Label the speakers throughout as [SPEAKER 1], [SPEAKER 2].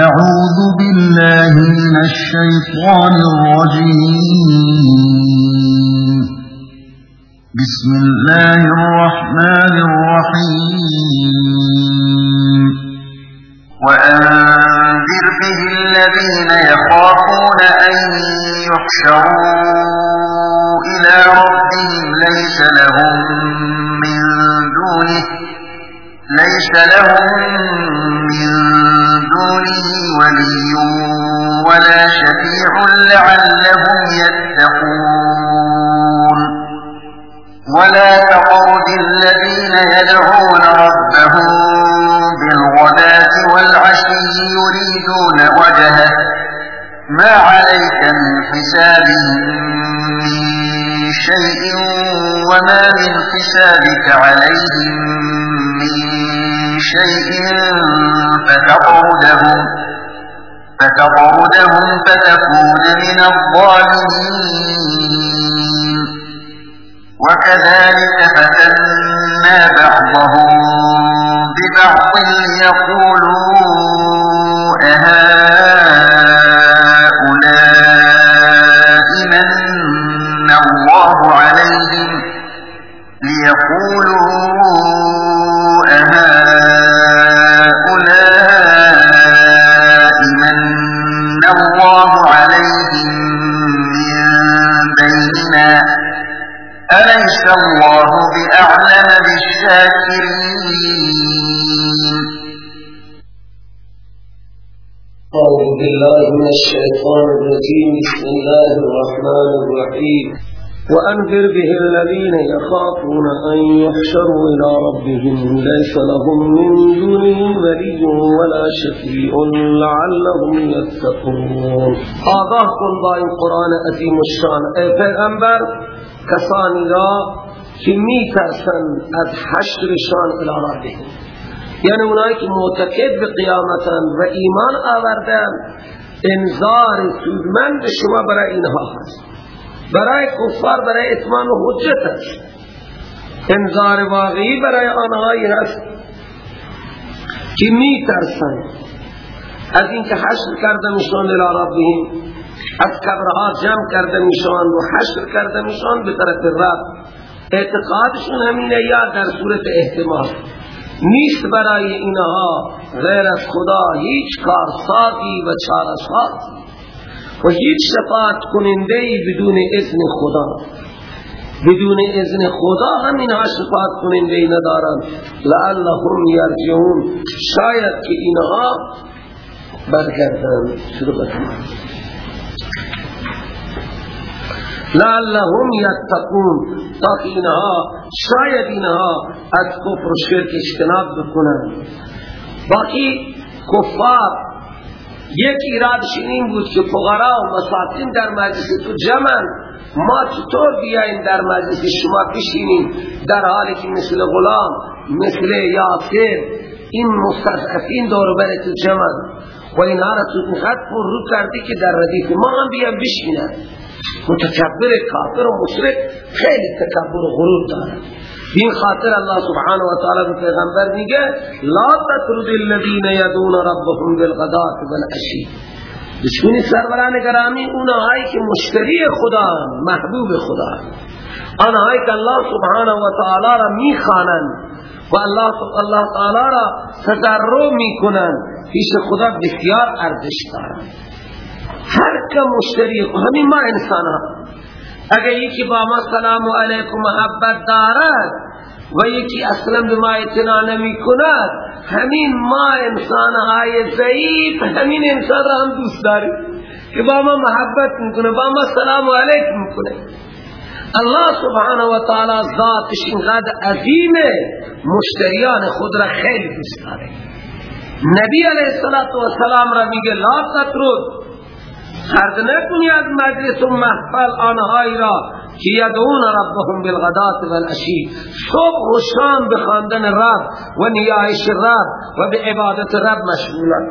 [SPEAKER 1] أعوذ بالله من الشيطان الرجيم. بسم الله الرحمن الرحيم.
[SPEAKER 2] وأنذر به الذين يخافون أن يحشروا إلى ربهم. ليس لهم من دونه ليس لهم من دونه ولي ولا شفيع لعلهم يتقون. ولا تقرد الذين يدعون ربهم بالغداة والعشي يريدون وجهه. ما عليك من حسابهم من شيء وما من حسابك عليهم من شيء فتطردهم فتطردهم فتكون من الظالمين. وكذلك فتنا بعضهم ببعض ليقولوا أهؤلاء
[SPEAKER 3] الرحمن الرحيم. وأنذر به الذين يخافون أن يحشروا إلى ربهم ليس لهم من دونه ولي ولا شفيع لعلهم يتقون. آگاه کن با این قرآن عظیم الشان. ای پیغمبر کسانی را که می از حشرشان إلى ربهم. یعنی اونایی که معتقد به قیامتن آوردن انذار سودمند شما برای اینها هست. برای کفار برای اتمام حجت است. انذار واقعی برای آنهایی هست که می ترسن از اینکه حشر کرده میشون الى ربهم از کبرها جمع کرده میشون و حشر کرده میشون به طرف رب. اعتقادشون همینه یا در صورت احتمال؟ نیست برای اینها غیر از خدا هیچ کارسازی و چارسازی و هیچ شفاعت کننده بدون اذن خدا. بدون اذن خدا هم اینها شفاعت کننده ندارند لعلهم یرجعون. شاید که اینها برگردند شروع بکنند لعلهم یتقون. تاکہ اینها شاید اینها از کفر و شرک اجتناب بکنند باقی کفار یک ایرادش این بود که فقرا و مساکین در مجلس تو جمع ما چطور بیاییم در مجلس شما بشینیم در حالی که مثل غلام مثل یاسر این مستضعفین دور بر تو جمع و اینها را تو پر رو کردی که در ردیف ما هم بیان بشینن. متکبر کافر و مشرک خیلی تکبر و غرور دارد این خاطر الله سبحانه و تعالی به پیغمبر میگه لا تطرد الذين يدعون ربهم بالغداة والعشي دشمنی سروران گرامی اونهایی که مشتری خدا محبوب خدا. آنهایی که الله سبحانه و تعالی را می‌خوانند و الله الله تعالی را تضرع می‌کنند پیش خدا بسیار ارزش دارند. هر که مشتری همین ما انسان اگر یکی با ما سلام علیکم محبت دارد و یکی اصلا به ما اعتنا نمی کند همین ما انسان های ضعیف همین انسان را هم دوست داریم که با ما محبت می‌کنه با ما سلام علیکم می‌کنه. الله سبحانه و تعالی ذاتش اینقدر عظیمه مشتریان خود را خیلی دوست داره. نبی علیه السلام را میگه لا تطرد خرد نکنی از مجلس و محفل آنهایی را که یدعون ربهم بالغدات والعشی. صبح و شام بخواندن رب و نیایش رب و به عبادت رب مشغولن.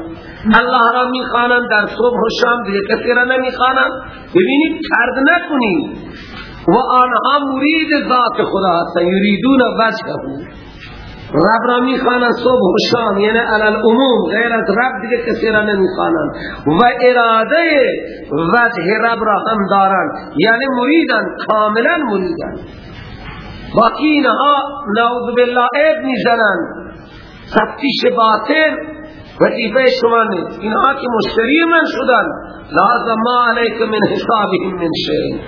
[SPEAKER 3] الله را می‌خوانند در صبح و شام دیگه کسی را نمی‌خوانند ببینید خرد نکنی و آنها مرید ذات خدا هستن. یریدون وجهه. رب را می‌خوانند صبح و شام یعنی علال عموم غیر از رب دیگه کسی را نمی‌خوانند و اراده وجه رب را هم دارند یعنی مریدن کاملا مریدن. باقی اینها نعوذ بالله عیب می‌زنند تفتیش باطل وظیفه شما نیست. اینها که مشتری من شدن. لازم ما علیک من حسابهم من شیء.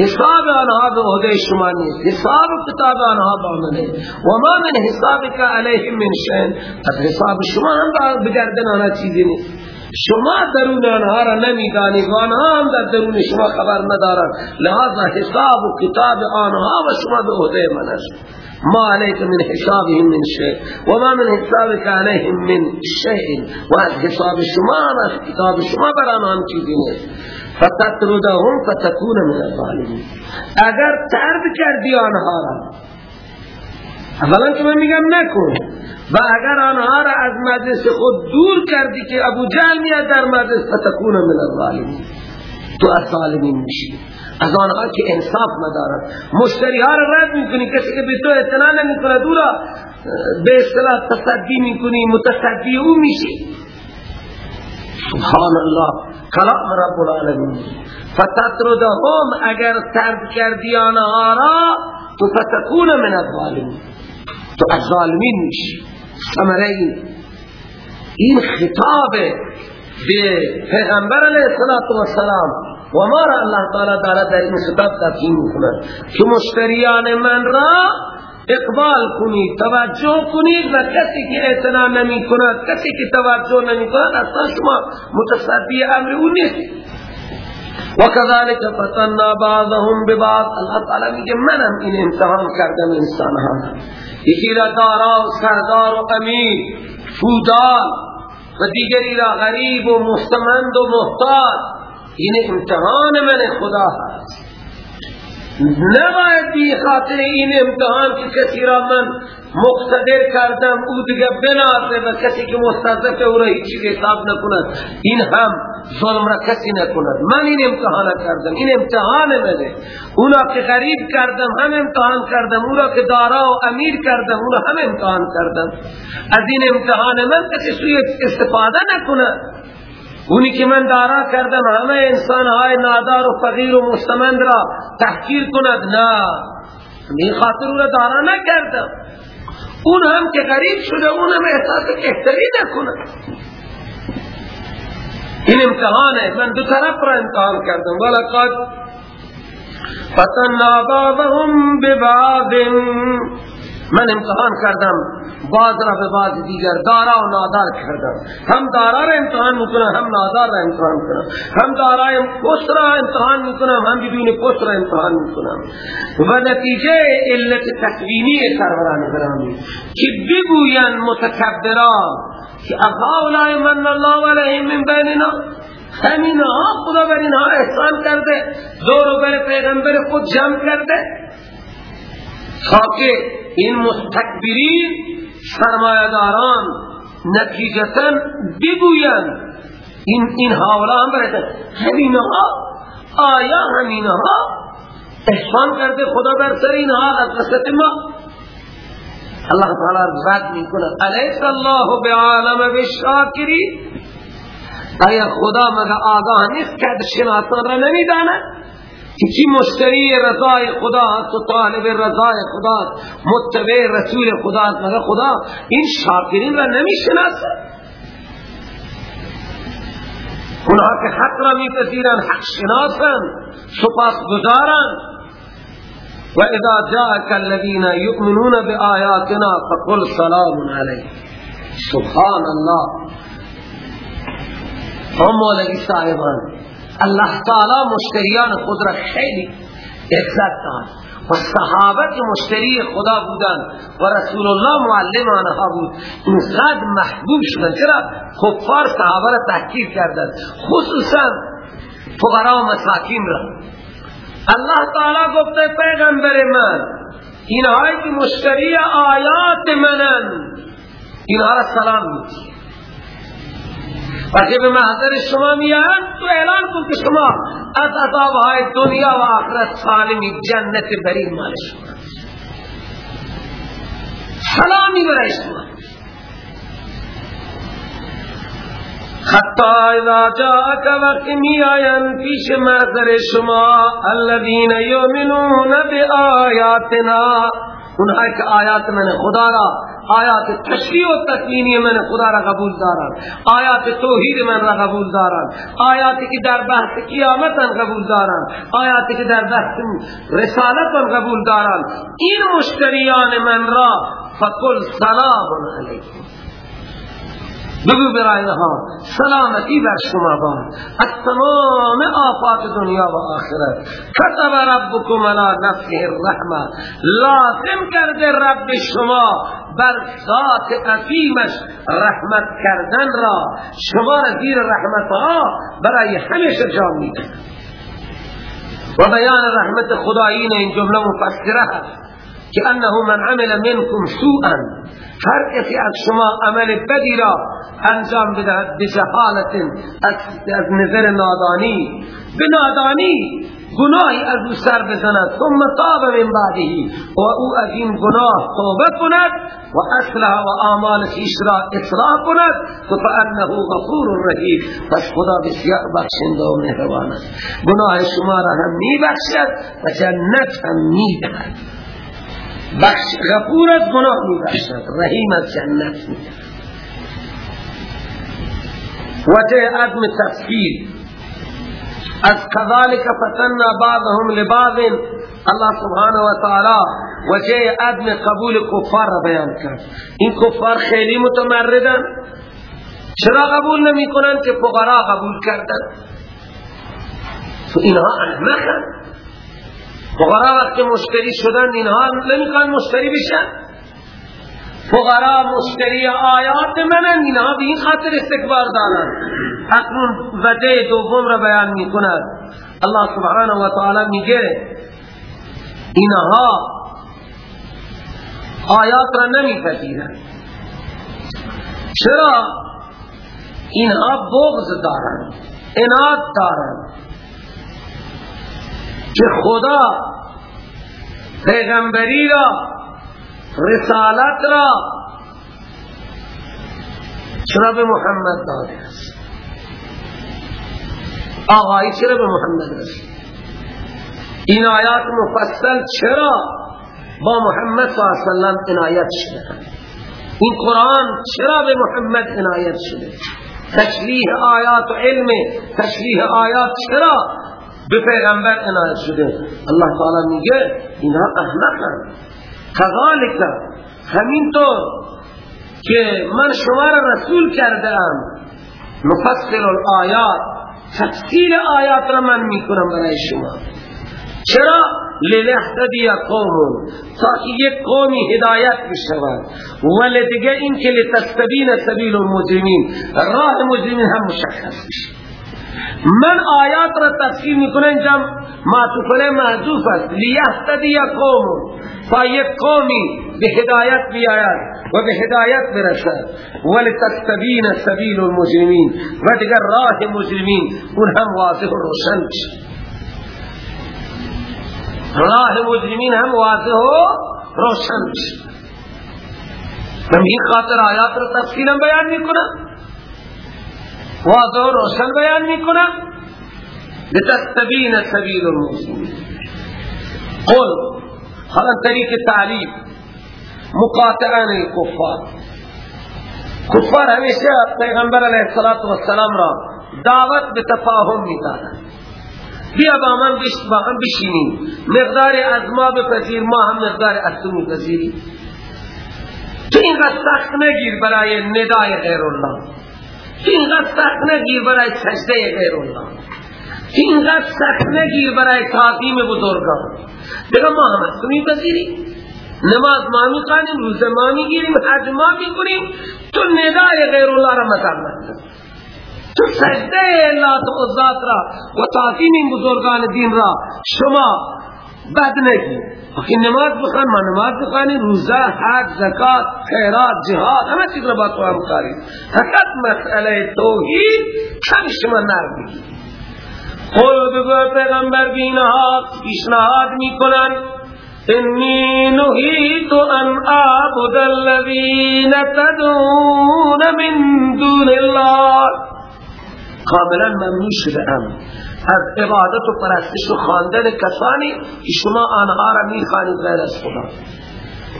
[SPEAKER 3] حساب آنها به عهده شما نیست. حساب کتاب آنها با منه و ما من حسابک علیهم من از حساب شما هم بگردن آنها چیزی نیست. شما درون آنها را نمیدانی. و آنها هم در درون شما خبر ندارن لہذا حساب و کتاب آنها و شما به عهده من است. ما عليك من حسابهم من شيء وما من حسابك عليهم من شيء و از حساب شما از کتاب شما بران آن چیزی نیست. فتتردهم فتكون من الظالمين اگر ترد کردی آنها را. اولا که من میگم نکن. و اگر آنها را از مجلس خود دور کردی که ابو جهل میاد در مجلس فتكون من الظالمين تو از ظالمین میشی. از آنها که انصاف ندارد مشتری ها را رد می‌کنی. کسی که به تو اعتنا نمی‌کنه دورا به اصطلاح تصدی می‌کنی متصدی او میشی. سبحان الله. کلام رب العالمین. فتطردهم اگر ترد کردی آنها را تو فتکون من الظالمین. تو از ظالمین میشی. ثمره این این خطاب به پیغمبر علیه السلام و ما را الله تعالی دارد در این خطاب تفهیم می‌کند که مشتریان من را اقبال کنید توجه کنید و کسی که اعتنا نمی کند کسی که توجه نمی کند اصلا شما متصدی امر او نیست. و کذالک فتنا بعضهم ببعض. الله تعالی میگه منم این امتحان کردم انسان ها یکی را دارا و سردار و امیر فودار و دیگری را غریب و مستمند و محتاج این امتحان من خدا هست. نباید بی خاطر این امتحان که کسی را من مقتدر کردم او دیگه بناسه و کسی که مستضف او را هیچی حساب نکند این هم ظلم را کسی نکند. من این امتحان کردم این امتحان منه. اونا که غریب کردم هم امتحان کردم اونا که دارا و امیر کردم اونا هم امتحان کردم. از این امتحان من کسی سوی استفاده نکند. اونی که من دارا کردم همه انسان های نادار و فقیر و مستمند را تحقیر کند. نه. این خاطر را دارا نکردم. اون هم که غریب شده اون هم احساس احتری نکند. این امتحانه. من دو طرف را امتحان کردم. ولقد فتنا بعضهم ببعض. من امتحان کردم بعض را به بعض دیگر دارا و نادار کردم. هم دارا را امتحان می‌کنم هم نادار را امتحان کنم هم دارای پست را امتحان می‌کنم هم بدون پست را امتحان می‌کنم. و نتیجه علت تکوینی سروران گرامی. که بگوین متکبران که اولای من الله علیهم من بیننا. همین ها خدا بر اینها احسان کرده دور بر پیغمبر خود جمع کرده. تا این مستکبرین سرمایداران نتیجتا بگویند این این حوالا هم برده همینها آیا همینها احسان کرده خدا بر سر اینها از قصت ما الله تعالی رد می کند علیس الله بعالم بالشاکرین آیا خدا مگه آگاه نیست که شناسان را نمی‌داند که چی مشتری رضای خدا تو طالب رضای خدا متبع رسول خدا مگر خدا این شاکرین را نمی شناسه اونها که حق را می پذیرن حق شناسن سپاس گزارن و اذا جاءك الذين يؤمنون بآياتنا فقل سلام علیه سبحان الله. هم مولوی صاحبان الله تعالی مشتریان خود را خیلی عزت داد و صحابه که مشتری خدا بودن و رسول الله معلم آنها بود. اینقدر محبوب شدن چرا؟ کفار صحابه را تحکیر کردن خصوصا فقرا و مساکین را. الله تعالی گفته پیغمبر من اینهایی که مشتری آیات منن اینها را سلام میدی وقتی به محضر شما میان تو اعلان کن که شما از عذابهای دنیا و آخرت سالمی جنت برین مال شما. سلامی برای شما. حتی اذا جاءك وقت می آین پیش محضر شما الذین یؤمنون بآیاتنا اونها که آیات من خدا را آیات تشریع و تکوینی من خدا را قبول دارن آیات توحید من را قبول دارن آیاتی که در بحث قیامت قبول دارن آیاتی که در بحث رسالت قبول دارن این مشتریان من را فقل سلام علیکم. بگو برای ها سلامتی بر شما باد از تمام آفات دنیا و آخرت. کتب ربکم علی نفسه الرحمه لازم کرده رب شما بر ذات عظیمش رحمت کردن را. شما را زیر رحمت ها برای همیشه جا میده. و بیان رحمت خدایین این جمله مفسره هست که انه من عمل منکم سوءا. هر کسی از شما عمل بدی را انجام بدهد بجهالت از, از نظر نادانی. به نادانی گناهی از أو سر بزند. ثم تاب من بعدی و أو از این گناه توبه کند و اصلح و آمال خیش را اصلاح کند. تو فانه غفور رحیم. پس خدا بسیار بخشنده و مهربان است. گناه شما را هم می بخشد و جنت هم می دهد بخش غفور از گناه می بخشد رحیم از جنت می دهد وجه عدم تفکیر. از كذلك فتنا بعضهم لبعض. الله سبحانه و تعالی وجه عدم قبول کفار بیان کرد. این کفار خیلی متمردن. چرا قبول نمی کنن که فقرا قبول کردن؟ تو اینها احمقن. فقرا وقت مشتری شدن اینها نمی‌خوان مشتری بشن. فقرا مشتری آیات منن اینا به این خاطر استکبار دارن. اکنون وجه دوم را بیان می کند الله سبحانه و تعالی میگه اینها آیات را نمی پذیرن چرا؟ اینها بغض دارن اناد دارن. که خدا پیغمبری را رسالت را چرا به محمد داده است؟ آقایی چرا به محمد رسید این آیات مفصل چرا با محمد صلی اللہ علیہ وسلم عنایت شده؟ این قرآن چرا به محمد عنایت شده؟ تشریح آیات و علم تشریح آیات چرا به پیغمبر عنایت شده. الله تعالی میگه اینها احمقن کذالک همینطور که من شما را رسول کردم مفصل الآیات. تفصیل آیات را من می‌کنم برای شما. چرا؟ للهتدی قوم تا یک قومی هدایت بشود. ولی دیگه این که لتستبین سبیل المجرمین راه مجرمین هم مشخص بشه من آیات را تفسیر می‌کنم اینجا معطوفه محذوف است. لیهتدی قوم. تا یک قومی به هدایت بیاید و به هدایت برسد. ولی تستبین سبیل المجرمین. و دیگر راه مجرمین اون هم واضح و روشن راه مجرمین هم واضح و روشن بشه من این خاطر آیات را تفصیلا بیان می‌کنم. واضح و روشن بیان میکنم لتستبین سبیل المجرمین قل حالا طریق تعلیم مقاطعان کفار. کفار همیشه پیغمبر علیه السلام را دعوت به تفاهم میدادند. بیا با من با هم بشینیم. مقدار از ما بپذیر ما هم مقدار از تو میپذیریم. تو اینقدر سخت نگیر برای ندای غیر الله اینقدر سخت نگیر برای سجده غیر الله اینقدر سخت نگیر برای تعظیم بزرگان. دیگه ما هم از میپذیریم. نماز ما می‌خوانیم روز ما می‌گیریم حج ما می‌کنیم. تو ندای غیر الله را مطمئن تو سجده اللہ تو ذات را و تعظیم این بزرگان دین را شما بد نگی. وقتی نماز بخوان ما نماز بخوانی روزه حج زکات خیرات جهاد همه چیز را با تو هم کاری فقط مسئله توحید کم شما نر بگی. قول بگو پیغمبر بینها پیشنهاد می‌کنن انی نهیت ان اعبد الذین تدعون من دون الله. کاملا ممنوع شده ام. از عبادت و پرستش و خواندن کسانی که شما آنها را می‌خوانید غیر از خدا.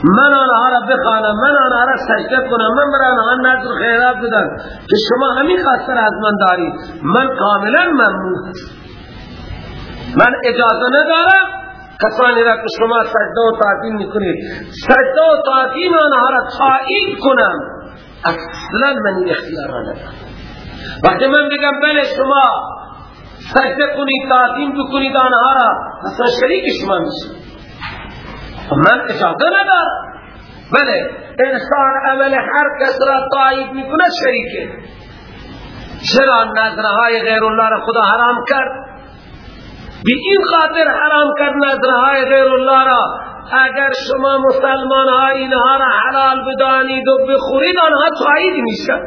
[SPEAKER 3] من آنها را بخوانم من آنها را سجده کنم من برای آنها نظر خیرات بدم که شما همین خاصر از من دارید. من کاملا ممنوع من اجازه ندارم کسانی را که شما سجده و تعظیم می‌کنید. سجده و تعظیم آنها را تایید کنم. اصلا من اختیار ندارم. وقتی من بگم بله شما سجده کنید تعظیم بکنید آنها را اصلا شریک شما میشه. من اجازه ندارم. بله انسان عمل هر کس را تایید می‌کنه شریکه. چرا نظرهای غیر الله را خدا حرام کرد؟ بی این خاطر حرام کرد نظرهای غیر الله را. اگر شما مسلمان ها اینها را حلال بدانید و بخورید آنها تایید میشن.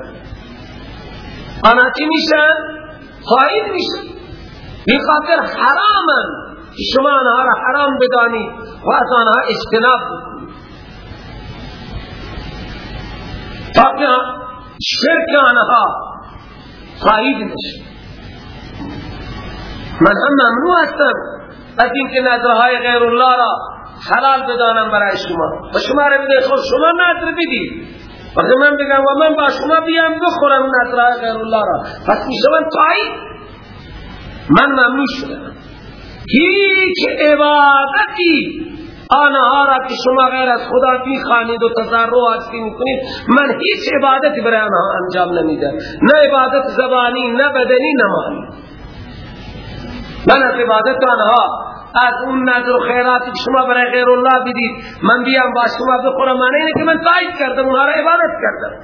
[SPEAKER 3] آنها چی میشن؟ تایید میشن. بی خاطر حرامن شما آنها را حرام بدانید و از آنها اجتناب بکنید. تاکه شرک آنها تایید نشد من هم ممنوع هستم از اینکه نظرهای غیر الله را حلال بدانم برای شما. و شما را بده خود شما نظر بدید. وقتی من بگم و من با شما بیام بخورم نظرهای غیر الله را. پس می شوند تایید. من ممنوع شدم. هیچ عبادتی آنها را که شما غیر از خدا بی خانید و تضرع آجتی می‌کنید من هیچ عبادتی برای آنها انجام نمیده نه عبادت زبانی نه بدنی نه من از عبادت آنها از اون نظر و خیراتی که شما برای غیر الله بدید من بیام با شما بخورم معنی اینه که من تایید کردم اونها را عبادت کردم.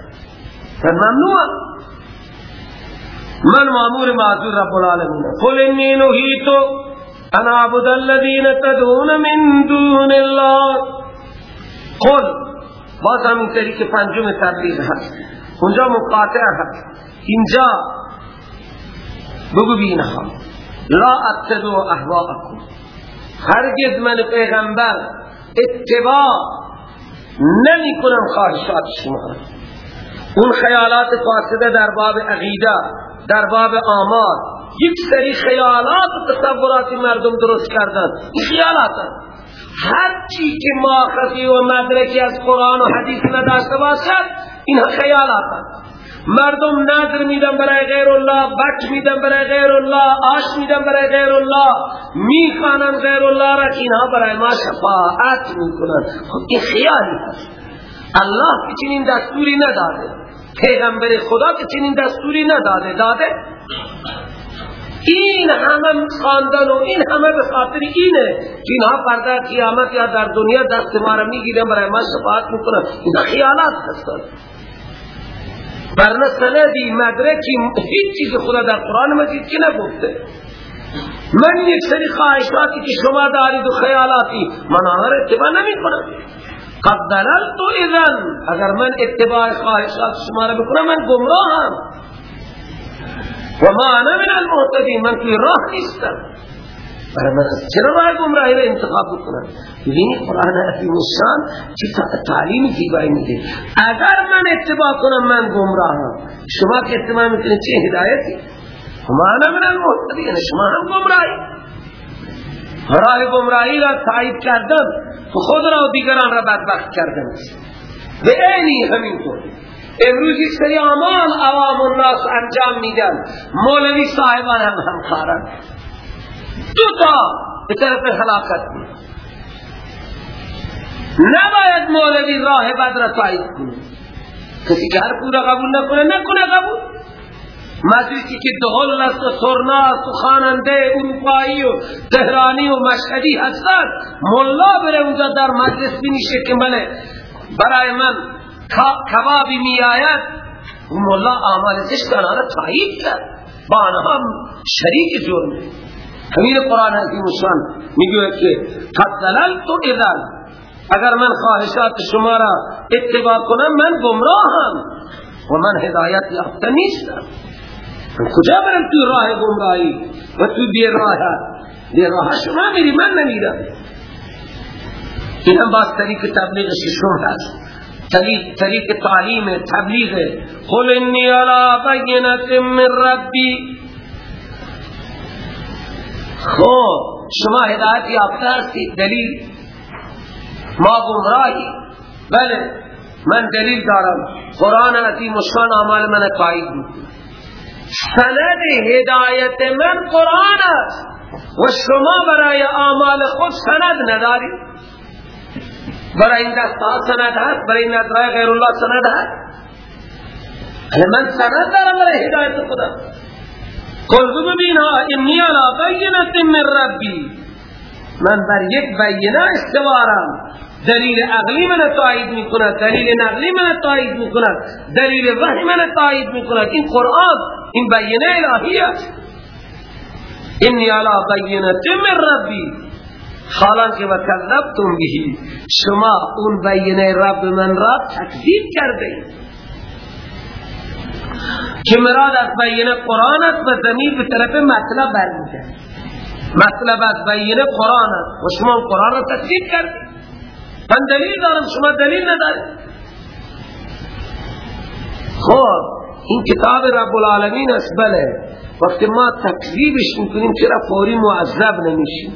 [SPEAKER 3] من ممنوع من معمور معذور رب العالمین. قل انی نهیتو انا عبد الذین تدعون من دون الله. قل. باز همین طریق پنجم تبلیغ هست. اونجا مقاطع هست. اینجا بگو بینها لا اتدو احواءکم هرگز من پیغمبر اتباع نمی کنم خواهشات شما اون خیالات فاسده در باب عقیده. در باب آمار. یک سری خیالات و تصورات مردم درست کردن. این خیالات هر چی که ماخذی و مدرکی از قرآن و حدیث نداشته باشد اینها خیالات مردم نظر میدن برای غیر الله بچ میدن برای غیر الله آش میدن برای غیر الله می‌خوانن غیر الله را اینها برای ما شفاعت می‌کنن. خب این خیالی هست. الله که چنین دستوری نداده پیغمبر خدا که چنین دستوری نداده داده؟ این همه خاندن و این همه به خاطر اینه که اینها فردا قیامت یا در دنیا دست ما را می‌گیرن برای ما شفاعت می‌کنن. این خیالات هستن. برنه سندی مدرکی هیچ چیز خدا در قرآن مجید که نگفته. من یک سری خواهشاتی که شما دارید و خیالاتی من آنها را اتباع نمی کنم قد دللتو اذن اگر من اتباع خواهشات شما را بکنم من گمراهم و ما انا من المهتدین من توی راه نیستم برای من چرا راه گمراهی را انتخاب بکنم ببینی قرآن عظیم الشان چی تعلیم زیبایی میده اگر من اتباع کنم من گمراهم شما که اتباع می‌کنید چه هدایتی ما انا من المهتدین شما هم گمراهی راه گمراهی را تایید کردن خود را و دیگران را بدبخت کردن به اینی همینطور. امروز یک سری آمال عوام الناس انجام میدن. مولوی صاحبان هم همکارن دو تا به طرف حلاکت میدن نباید مولوی راه بد را تایید کنه. کسی که هر پورا قبول نکنه نکنه قبول. مدرسی که دهل است و سرناس و خاننده اروپایی و تهرانی و مشهدی هستند. ملا بره اونجا در مجلس بینیشه که بله برای من کبابی می آید اون مولا آمال زشت آنها را تایید کرد. با آنها شریک جرم همین قرآن حکیم شان می‌گوید که قد دللتو اذن. اگر من خواهشات شما را اتباع کنم من گمراهم. و من هدایت یافته نیستم. کجا برم تو راه گمراهی و تو بی راه بی راه شما میری من نمیرم. این هم باز طریق تبلیغ ششم هست. طریق تعلیم تبلیغ. قل انی علی بینت من ربی. خب شما هدایت یافته دلیل. ما گمراهی. بله من دلیل دارم. قرآن عظیم مشکان اعمال من قائد سند هدایت من قرآن است. و شما برای اعمال خود سند نداری برای این دست سند هست برای این نظرهای غیر الله سند هست. من سند دارم برای هدایت خدا. قل ببین ها انی علا بینت من ربی. من بر یک بینه استوارم. دلیل عقلی من تایید می کند دلیل نقلی من تایید می کند دلیل وحی من تایید می کند این قرآن این بینه الهی است. انی علا بینت من ربی حالان که وکذبتم بهی شما اون بینه رب من را تکذیب کرده که مراد از بینه قرآن است و زمین به طرف مطلب برمیگرد مطلب از بینه قرآن است و شما قرآن را تکذیب کردید من دلیل دارم شما دلیل ندارید. خب این کتاب رب العالمین است بله. وقتی ما تکذیبش می‌کنیم چرا فوری معذب نمیشیم؟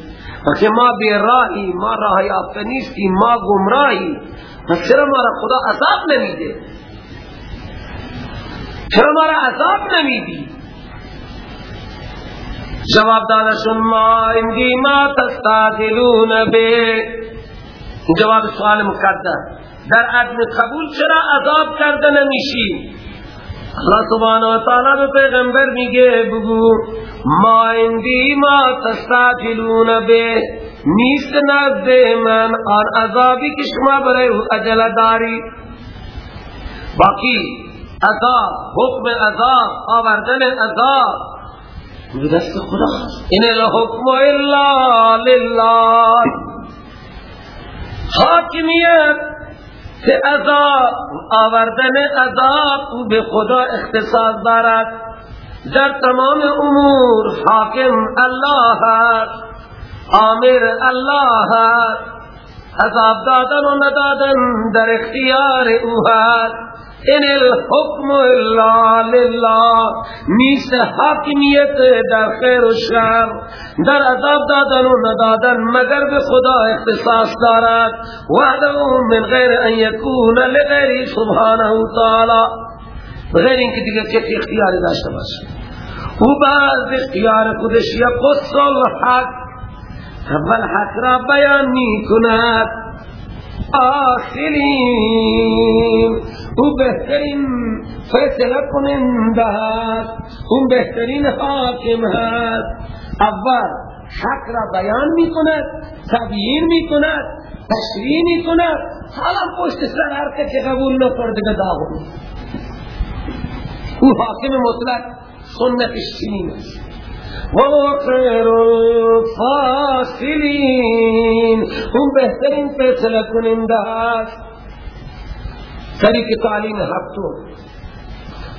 [SPEAKER 3] وقتی ما بی راهی ما راه یافته نیستیم ما گمراهی پس چرا ما را خدا عذاب نمیده؟ چرا ما را عذاب نمیدی؟ جواب دادشون ما اندی ما تستاذلون به جواب سوال مقدر در عدم قبول چرا عذاب کرده نمیشی؟ اللہ سبحانه و تعالی به پیغمبر میگه بگو ما اندی ما تستاجلون به. نیست نزد من آن عذابی که شما برای اجل داری. باقی عذاب حکم عذاب آوردن عذاب. دست خدا این الحکم الا لله. حاکمیت که عذاب آوردن عذاب او به خدا اختصاص دارد. در تمام امور حاکم الله هست آمر الله هست عذاب دادن و ندادن در اختیار او هست ان الحکم الا لله نیست حاکمیت در خیر و شر. در عذاب دادن و ندادن مگر به خدا اختصاص دارد. وحده من غیر ان یکون لغیر سبحانه تعالی. بغیر اینکه دیگه کسی اختیاری داشته باشه. او بعد اختیار خودش یقص الحق. اول حق را بیان می کند آخرین. او بهترین فیصله کننده هست اون بهترین حاکم هست. اول حق را بیان می کند تبیین می کند تشریح می کند حالا پشت سر هر که قبول نکرد دیگه داغون. او حاکم مطلق سنتش چنین است. وهو خیر الفاصلین اون بهترین فیصله کننده است طریق تعلیم هفتم.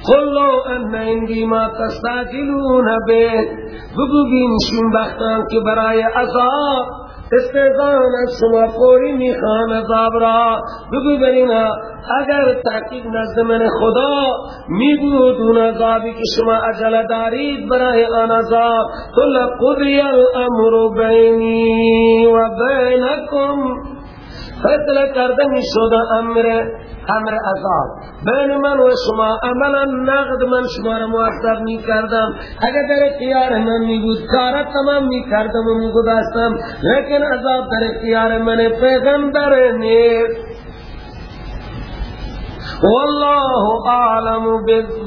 [SPEAKER 3] قل لو ان عندي ما تستعجلون به. بگو بینشین بختان که برای عذاب استعزان از شما فوری می‌خوان عذاب را. بگو برینا اگر تحقیق نزد من خدا میگو دون عذابی که شما عجل دارید برای آن عذاب. تو لقضی الامر بینی و بینکم. فیصله کرده می امر امر عذاب بین من و شما عملا نقد من شما را معذب می کردم اگر در اختیار من می بود کارا تمام می کردم و می گذاشتم لیکن عذاب در اختیار من پیغمبر نیست والله أعلم بالظالمین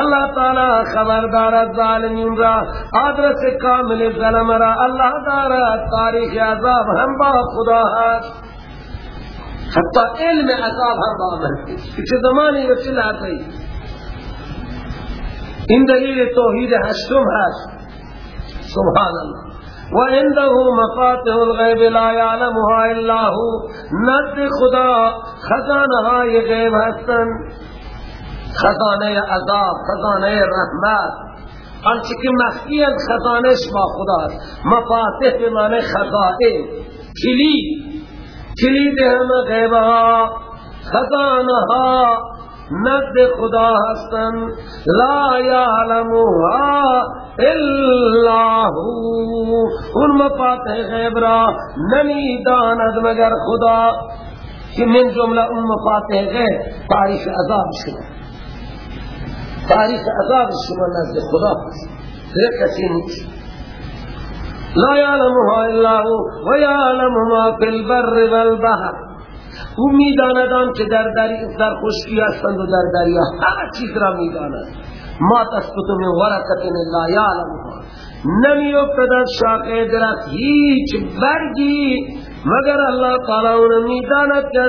[SPEAKER 3] اللہ تعالی خبردار الظالمین را آدرس کامل ظلم را اللہ دارا تاریخ عذاب ہم با خدا هست. حتی علم عذاب ہم با من. کچھ زمانی رسول آتی این دلیل توحید هشتم هست. سبحان الله. وعنده مفاتح الغیب لا يعلمها الا هو. نزد خدا خزانه های غیب هستن خزانه عذاب خزانه رحمت. آنچه که مخفی از خزانش با خدا است. مفاتح به معنی خزائن. کلید. کلید همه غیبه ها. خزانه ها نزد خدا هستن لا یعلمها الا هو اون مفاتح غیب را نمی داند مگر خدا۔ که من جمله اون مفاتح غیب۔ تاریخ عذاب شما تاریخ عذاب شما نزد خدا۔ هست کسی نیست لا یعلمها الا هو و یعلم ما فی البر والبحر۔ او می‌داند که در دری در خشکی هستند و در دریا هر چیز را می‌داند. ما تسکت من ورقت لا یعلمها. نمی افتد از شاقه درخت هیچ برگی. مگر اللہ تعالی اون می‌داند که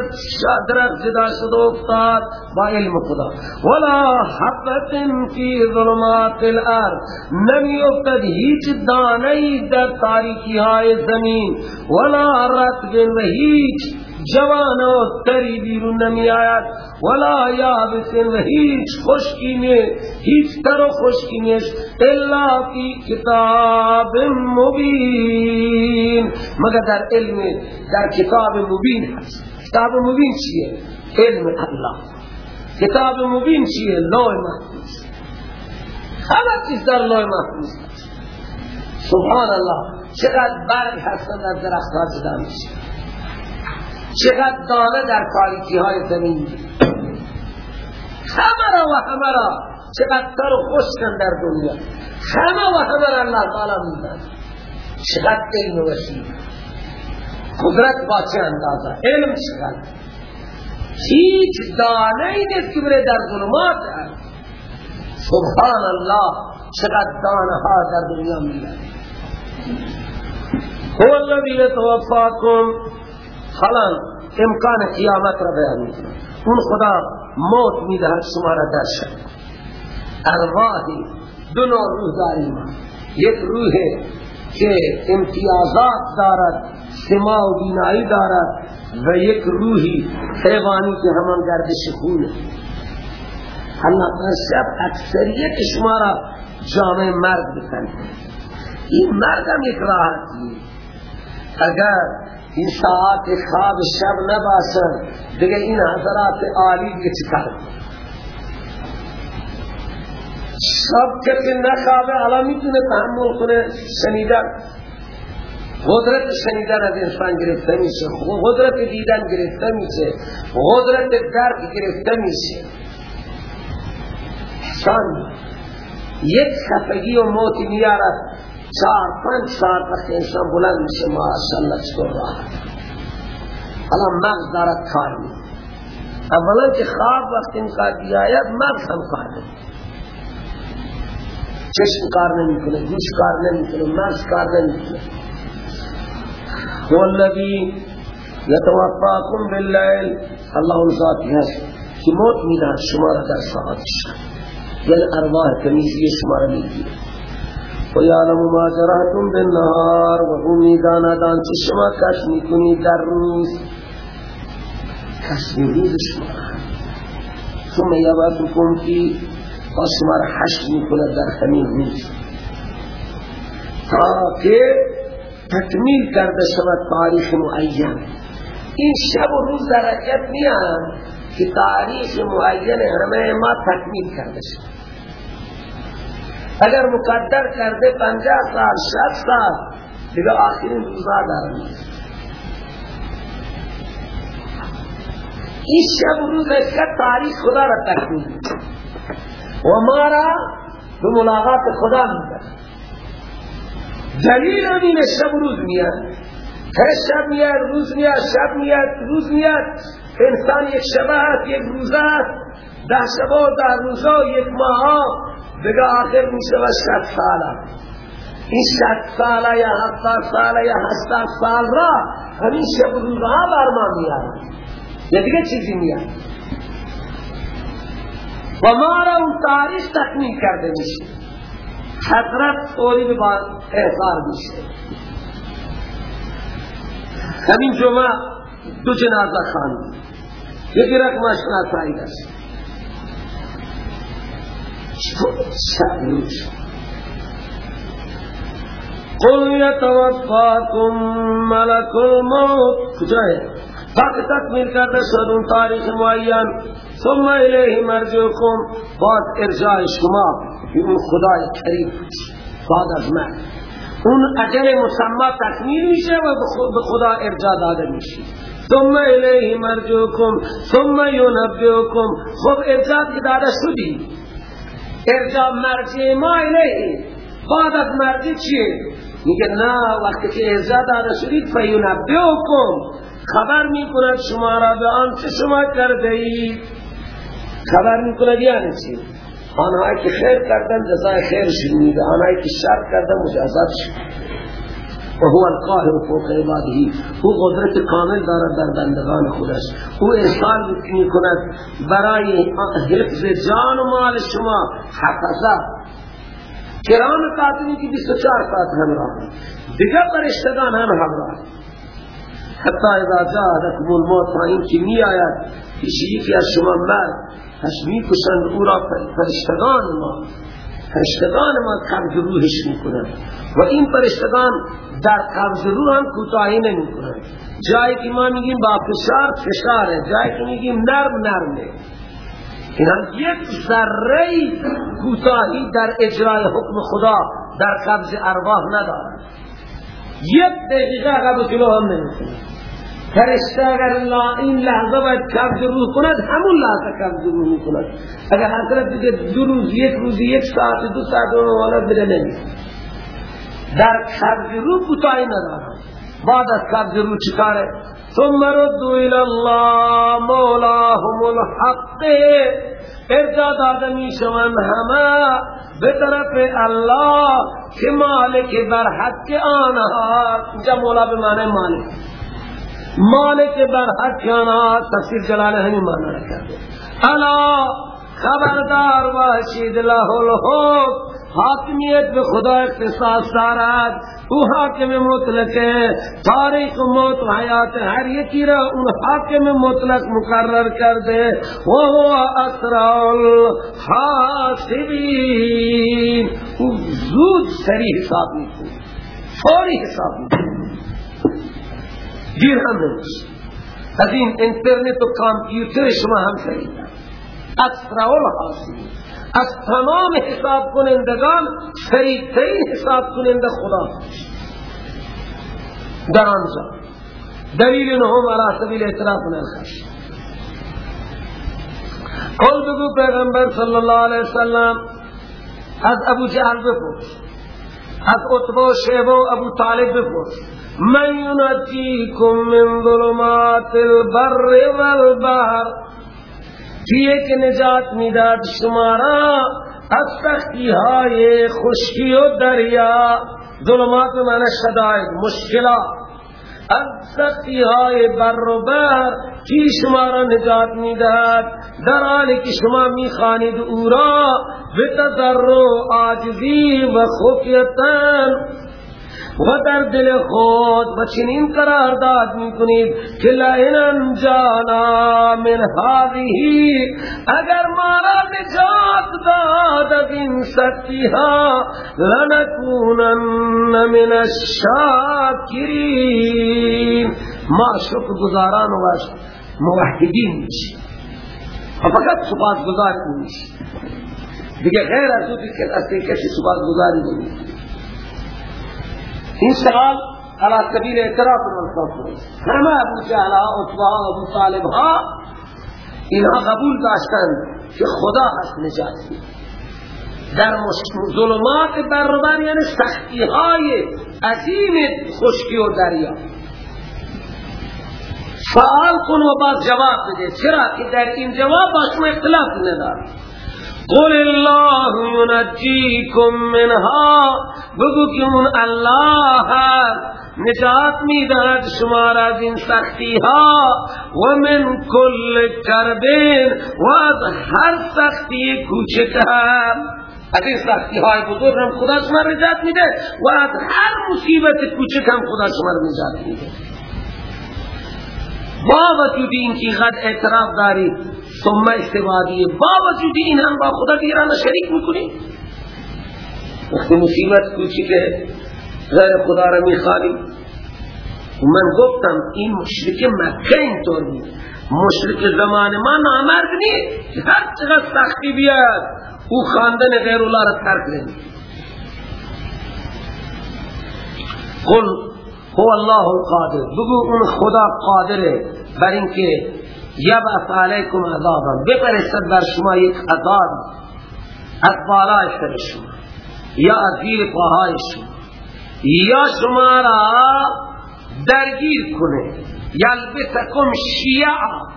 [SPEAKER 3] درخت جدا شد افتاد؟ با علم خدا. ولا حبت فی ظلمات الارض. نمی افتد هیچ دانه در تاریکی های زمین. ولا رتب و هیچ جوان و تری بیرون نمی آید ولا یابس و هیچ خشکی نه هیچ تر و خشکی نیست. الا فی کتاب مبین. مگر در علم در کتاب مبین هست. کتاب مبین چیه؟ علم الله. کتاب مبین چیه؟ لوح محفوظ. همه چیز در لوح محفوظ سبحان الله. چقدر برگ هستن در درخت ها جدا میشه چقدر دانه در تاریکی های زمین. همه را و همه را. چقدر تر و خوشکن در دنیا. همه و همه را اللہ تعالی میدن چقدر علم وسیع. قدرت با چه اندازه؟ علم چقدر؟ هیچ دانه ای نیست که بره در ظلمات سبحان الله چقدر دانه ها در دنیا میدن هو الذي يتوفاكم حالا امکان قیامت را بیان می‌کنه اون خدا موت می‌دهد شما را در شب ارواحی دو نوع روح داریم. یک روح که امتیازات دارد سما و بینایی دارد و یک روحی حیوانی که همان گردش خونه اللہ شب اکثریت شما را جامع مرد بکنه. این مرد هم یک راحتی اگر این ساعت خواب شب نباشن دیگه این حضرات عالی دیگه چکار شب کسی نخوابه حالا می‌تونه تحمل کنه شنیدن. قدرت شنیدن از انسان گرفته میشه. قدرت دیدن گرفته میشه. قدرت درک گرفته میشه. احسان یک خفگی و موتی میارد. چار پنج ساعت وقت انسان بلند میشه ماشاءالله چطور راحت حالا مغز دارد کار می اولا که خواب وقتی می‌خواد بیاید مغز هم کار نمی چشم کار نمی کنه گوش کار نمی کنه مغز کار نمی کنه والذی یتوفاکم باللیل اون ذاتی هست که موت می‌دهد شما را در ساعت شب یعنی ارواح کنیزی شما را می‌گیره و یعلم ما جرحتم بالنهار و دانا دان چه شما کش می‌کنی در روز کش روز شما ثم یبعثکم کی و شما را حشر در همین روز تاکه تکمیل کرده شود تاریخ معین. این شب و روز در حقیقت میان که تاریخ معین همه ما تکمیل کرده شود. اگر مقدر کرده پنجاه سال شد سال دیگه آخرین روزا دارم این شب روز کا تاریخ خدا را تکمیل و ما را به ملاقات خدا میدن دلیل این شب روز میاد. هر شب میاد روز میاد شب میاد روز میاد. انسان یک شبه هست یک روزه ده شبه ده روزه یک ماه. دیگه آخر میشه و شد ساله این شد ساله یا هفته ساله یا هشته سال را همین شب روزها بر ما میاد. یا دیگه چیزی میاد. و ما را اون تاریخ تکمیل کرده میشه. حضرت طوری به بعد احضار میشه. همین جمعه دو جنازه خان یکی رقم اشناسایی داشت. روز قل یتوفاکم ملک الموت. کجا ہے تاکہ تکمیل شد اون تاریخ معین. ثم الیه مرجعکم. بعد ارجاع شما. اون خدای کریم. بعد از من. اون اجل مسمى تکمیل میشه و به خدا ارجاع داده میشه. ثم الیه مرجعکم. ثم ینبئکم. خب ارجاع که داده شدی. ارجاع مرجع ما الیه بعد از مرجع چیه میگه نه وقتی که ارجاع داده شدید فینبئکم خبر می کند شما را به آنچه شما کرده اید خبر می کند یعنی چی؟ آنهایی که خیر کردن جزای خیر میده. آنهایی که شر کردن مجازات شد و هو القاهر فوق عباده. او قدرت کامل دارد در بندگان خودش او احسان می کند برای حفظ جان و مال شما حفظه کرام کاتبی که 24 ساعت همراه دیگر فرشتگان هم همراه حتی اذا جاء رکم الموت تا این که می آید پیش یکی از شما مرد پس می کشند او را فرشتگان ما. فرشتگان ما قبض روحش می کنند و این فرشتگان در قبض روح هم کوتاهی نمی کنند جایی که ما میگیم با فشار فشاره جایی که میگیم نرم نرمه. این هم یک ذره کوتاهی در اجرای حکم خدا در قبض ارواح ندارد. یک دقیقه قبل جلو هم نمی‌کنه فرشته اگر این لحظه باید قبض روح کند همون لحظه قبض روح می‌کند. اگر حضرت دیگه دو روز یک روز یک ساعت دو ساعت اون والا بده نمی در قبض روح کوتاهی ندارم. بعد از قبض روح چکاره ثم ردو الله مولاهم الحق. ارجا داده می همه به طرف الله که مالک بر حق آنها. اینجا مولا به معنی مالک. مالک بر حق آنها تفسیر جلال همین معنی رکھتے الا خبردار باشید له الحق حاکمیت به خدا اختصاص دارد او حاکم مطلق تاریخ موت و حیات هر یکی را اون حاکم مطلق مقرر کرده و هو اسرع الحاسبین۔ او زود سریع حساب میکنه فوری حساب میکنه دیر هم نمیشه. از این انترنت و کامپیوتر شما هم سریع اسرع الحاسبین از تمام حساب کنندگان سریعترین حساب کننده خدا در آنجا. دلیل نهم علی سبیل اعتراف نرخش. قل بگو پیغمبر صلی اللہ علیہ وسلم از ابو جهل بپرس. از عطبه و و ابو طالب بپرس. من ینجیکم من ظلمات البر والبحر. کیے کہ نجات می‌داد شمارا از سختی های خشکی و دریا. ظلمات معنی شدائد مشکلات از سختی های بر و بر کی شمارا نجات می‌داد در حالی که شما میخانید او را به تضر و آجزی و خفیتن و در دل خود و چنین قرار داد می کنید که لئن جانا من هذه اگر مارا نجات داد از این ها لنکونن من الشاکرین. ما شکر گزاران و موحدین میشیم. و فقط سپاس گزار میشیم. دیگه غیر از او که از کسی سپاس گزاری نمیشه این سوال علا سبیل اعتراف من همه ابو جهلا عطبا ابو طالب ها قبول داشتند که خدا هست نجات در ظلمات بربر یعنی سختی های عظیم خشکی و دریا. سوال کن و بعد جواب بده. چرا که در این جواب با شما اختلاف ندار قل الله ينجيكم منها بگو که اون الله نجات می‌دهد شما را از این سختی ها و من کل کربین و از هر سختی کوچک هم از این سختی های بزرگ هم خدا شما نجات میده و از هر مصیبت کوچک هم خدا شما نجات میده. با وجود که قد اعتراف دارید ثم استوادی با وجود این هم با خدا دیران شریک می‌کنی. وقتی مصیبت کوچی که غیر خدا را میخواری من گفتم این مشرک مکه اینطور بود. مشرک زمان ما نامرد نیست. هر چقدر سختی بیاد او خاندن غیر الله را ترک نمید قل هو الله القادر. بگو اون خدا قادره بر اینکه یبعث علیکم عذابا. بپرستد بر شما یک عذاب از بالای سر شما یا از زیر پاهای شما. یا شما را درگیر کنه. یلبسکم شیعا.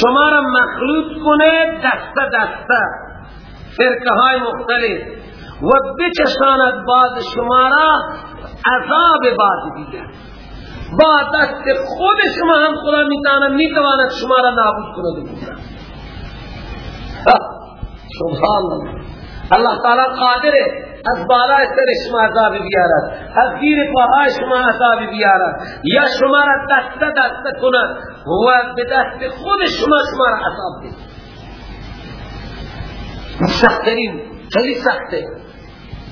[SPEAKER 3] شما را مخلوط کنه دسته دسته. فرقه های مختلف. و بچشاند بعد شما را عذاب بعد دیگر. با دست خود شما هم خدا می‌تواند می‌تواند شما را نابود بودن سبحان الله. الله تعالی قادره از بالای سر شما عذاب بیارد. از گیر پاهای شما عذاب بیارد. یا شما را دست دست کند و به دست خود شما شما را عذاب بید سخترین خیلی سخته.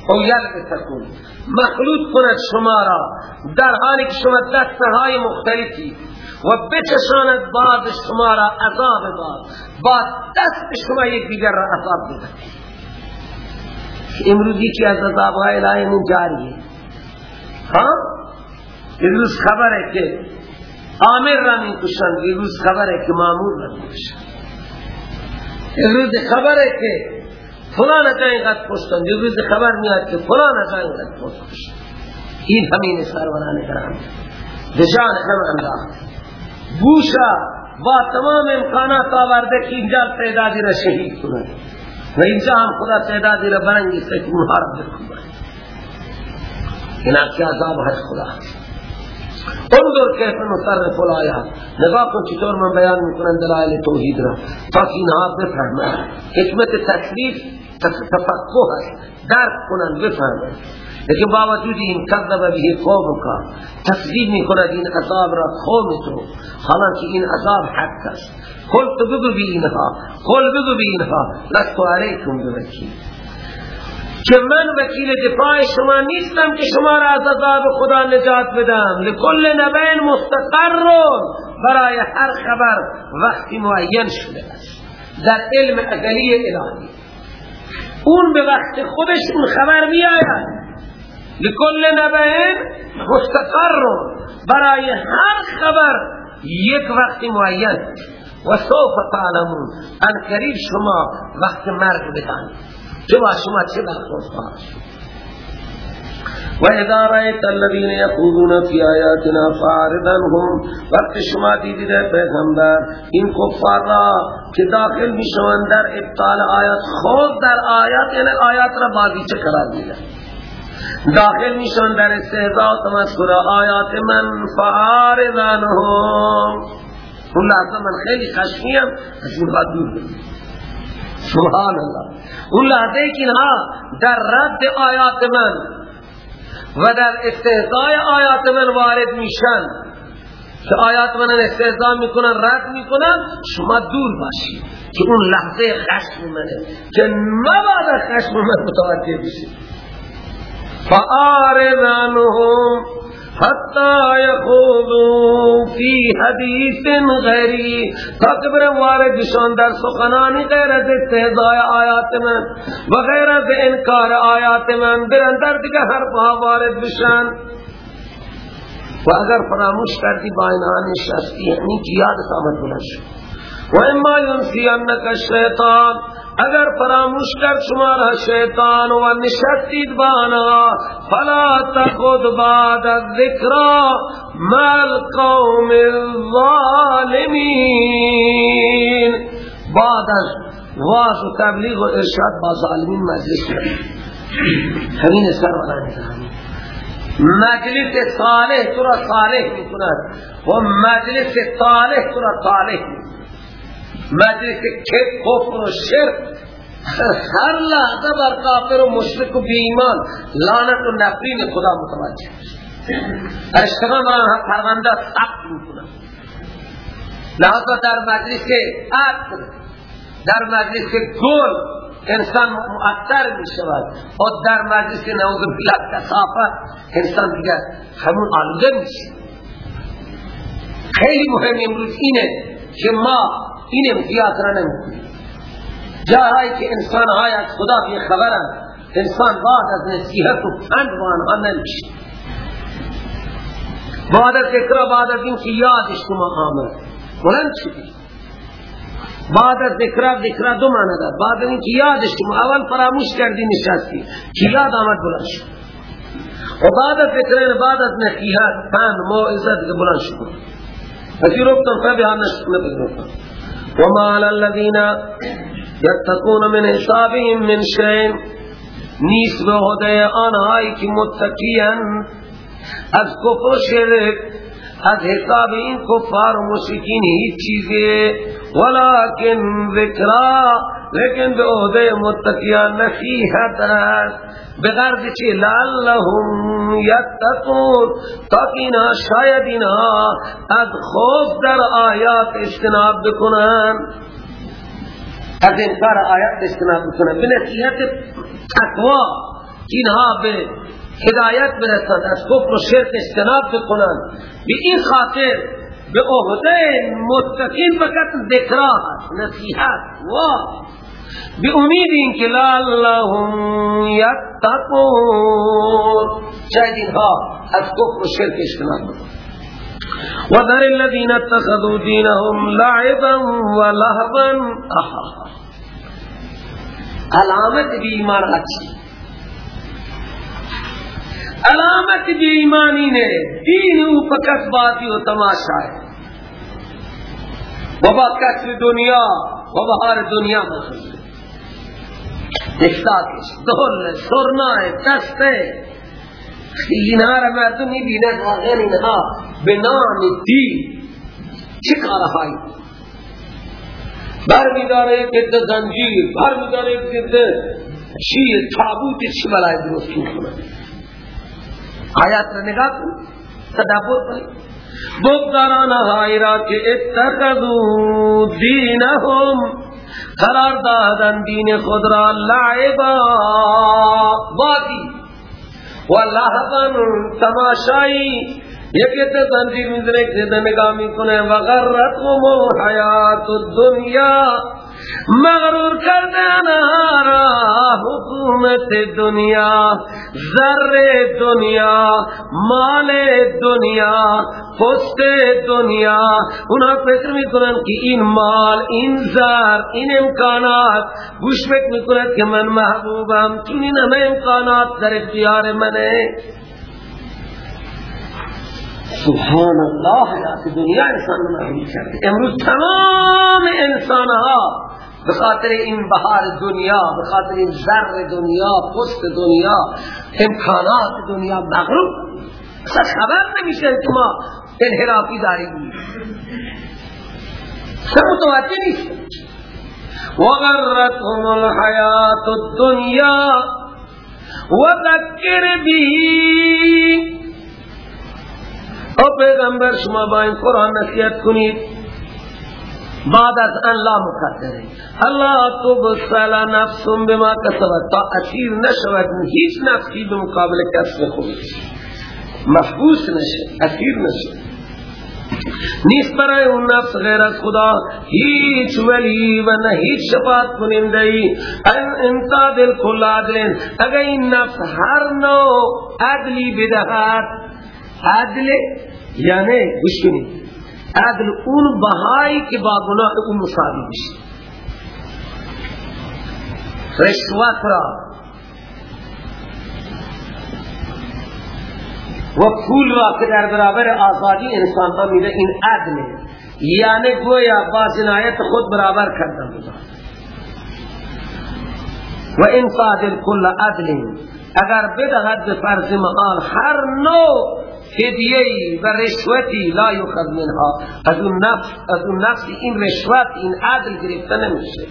[SPEAKER 3] خویل بتکون مخلوط کند شما را. در حالی که شما دستهای مختلفی و بچشاند بعد شما را عذاب باد. با دست شما یک دیگر را عذاب بید امروز یکی از عذاب های الهیمون جاری ہے ہاں امروز خبر ہے کہ آمر را می کشن امروز خبر ہے کہ معمول را می کشن امروز خبر ہے کہ فلان جائیں قد کشتن امروز خبر می آد کہ فلان جائیں قد کشتن این همین سروران کرام دشان هم انداخت. بوشا با تمام امکانات آورده که اینجا تعدادی را شهید کنند و اینجا هم خدا تعدادی را برنگی که اونها را بکن این که عذاب هست خدا. انظر کیف نصرف الآیات نگاه کن چطور من بیان می‌کنم دلائل توحید را. تاکه اینها بفهمن حکمت تکلیف تفقه هست درک کنن بفهمن. لیکن باوجود این کذب به قوم کا تصدیق می‌کند این عذاب را قوم تو حالانکه این عذاب حق است. قل تو بگو بی اینها. قل بگو بی اینها. لستو علیکم بوکیل که من وکیل دفاع شما نیستم که شما را از عذاب خدا نجات بدم. لکل نبین مستقر برای هر خبر وقتی معین شده است. در علم ازلی الهی. اون به وقت خودش اون خبر می آید لکل نبین مستقر. برای هر خبر یک وقت معین. و سوف تعلمون. ان قریب شما وقت مرگ بدانید چه با شما چه برخورد خواهد و رأیت الذین یقولون فی آیاتنا فارضنهم وقت شما دیدید پیغمبر. این کفار را که داخل می‌شوند در ابطال آیات خود در آیات یعنی آیات را بازیچه قرار میدن داخل می‌شوند در استهزاء و تمسخر آیات من فارضنهم اون لحظه من خیلی خشمیم از این دور سبحان الله. اون لحظه که اینها در رد آیات من و در استهزاء آیات من وارد میشن. که آیات من استهزاء می‌کنن رد می‌کنن شما دور باشید که اون لحظه خشم منه که مبادا خشم من متوجه بشید. فآرزانهم حتی یخوضو فی حدیث غیری تاکہ برے واردشان در سخنانی غیر از آیات من و غیر از انکار آیات من. در اندر دیگه ہر پا وارد بشن. و اگر فراموش کردی با اینان نشستی یعنی یاد سامت بلش و اما ینسینک الشیطان. اگر فراموش کر شما را شیطان و نشستید بانا فلا تخد بعد الذکرى مال قوم الظالمین. بعد از واضح و تبلیغ و ارشاد با ظالمین مجلس کرد همین سروران مجلس صالح تو را صالح می کند و مجلس صالح تو را صالح می مجلس که کفر و شرک. هر لحظه بر کافر و مشرک و بیمان لعنت و نفرین خدا متوجه اشتغام را پرونده ثبت می‌کنن لحظه در مجلس عقل در مجلس گل انسان مؤثر می شود و در مجلس نوز بلد کسافت انسان دیگر همون آلوده میشه. خیلی مهم امروز اینه که ما این امتیاز را نمی‌کنیم جاهایی که انسان های از خدا بی خبرن انسان بعد از نصیحت و پند و آنها نمیشه. بعد از ذکر بعد از اینکه یادش شما آمد. بلند شدی. بعد از ذکر ذکر دو معنی دار بعد از اینکه یادش شما اول فراموش کردی نشستی. که یاد آمد بلند شد و بعد از ذکر بعد از نصیحت پند دیگه بلند شد پذیرفتم فبها نپذیرفتم وما على الذين يتقون من حسابهم من شيء. نیست به هده آنهایی که متقیان از کفر شرک از حساب این کفار و مشرکین هیچ چیزی. ولكن ذکرا لیکن به عهده متقیان نصیحت است بغرض چی؟ لعلهم یتقون. تاکہ اینا شاید اینا از خوف در آیات اجتناب بکنن. از انکار آیات اجتناب بکنن. بنصیحت تقوا اینها به هدایت برسند از کفر و شرک اجتناب بکنن. به این خاطر به عهده متقین فقط ذکرا نصیحت و به امید این که لعلهم یتقون شاید اینها از کفر و شرک اجتناب بکنن وذر الذين اتخذوا دينهم لعبا ولهبا. علامت بی ایمان اچھی علامت بی ایمانی نے دین او فقط باتی و تماشا ہے۔ بابا کسر دنیا بابا ہر دنیا مخصوص احساس دول سرنای دسته اینها را مردم می‌بیند واقعا اینها به نام دین۔ چه کارهایی بر میداره که زنجیر بر میداره که چیه تابوت چی بلای درست کنه آیات را نگاه کن. تدبر کنید بگداران هایی را که اتخذو دینهم. قرار دادن دین خود را لعبا. بادی و لحظا تماشایی. یکی ته زنجیر می‌زنه که ده نگاه می‌کنه. و الحیات الدنیا. مغرور کرده را حکومت دنیا زر دنیا مال دنیا پست دنیا. اونا فکر می‌کنن که این مال این زر این امکانات. گوش فکر می‌کنن که من محبوبم. چون این همه امکانات در اختیار منه. سبحان الله حیات دنیا انسان نمی کرده. امروز تمام انسان ها بخاطر این بهار دنیا بخاطر این زر دنیا پست دنیا امکانات دنیا مغروب اصلا خبر نمیشه که ما انحرافی داریم. سب متوجه نیست. وغرتهم الحیات الدنیا. وذکر به او پیغمبر شما با این قرآن نصیحت کنید. بعد از ان لا مقدره تو بسلا نفس بما کسبت. تا اسیر نشود هیچ نفسی به مقابل کسب خودش محبوس نشه اسیر نشه. نیست برای اون نفس غیر از خدا. هیچ ولی و نه هیچ شفاعت کننده ای انتا دل کل عدلین اگر این نفس هر نوع عدلی بدهد عدل یعنی گوش کنید عدل اون بهایی که با گناه اون مساوی بشه رشوت را. و پول را که در برابر آزادی انسان ها میده این عدل. یعنی گویا با جنایت خود برابر کردن بودن و انفاد کل عدل. اگر بدهد به فرض محال هر نوع هدیهی و رشوتی لا یخذ منها. از اون نفس از اون نفس این رشوت این عدل گرفته نمیشه.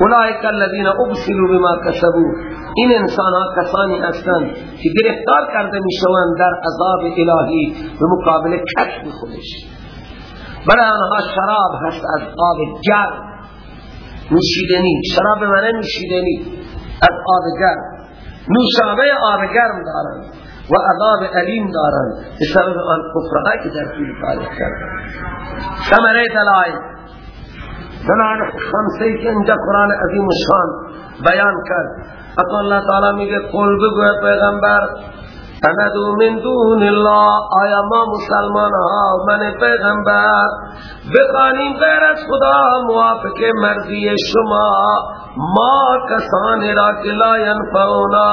[SPEAKER 3] اولئک الذین ابسلوا بما کسبوا. این انسان ها کسانی هستند که گرفتار کرده می‌شوند در عذاب الهی به مقابل کشف خودش. برای آنها شراب هست از آب جر. نوشیدنی شراب معنی نوشیدنی از آب گرم نوشابه آب گرم دارن و عذاب علیم دارن به سبب آن کفرهایی که در طول تاریخ کردن. ثمره دلائل. دلائل خمسه که اینجا قرآن عظیم و شان بیان کرد. حتی اللہ تعالی میگه قل بگو پیغمبر اندو من دون الله. آیا ما مسلمان ها؟ من پیغمبر. بخانیم غیر از خدا موافق مرضی شما. ما کسان را که لا ینفعونا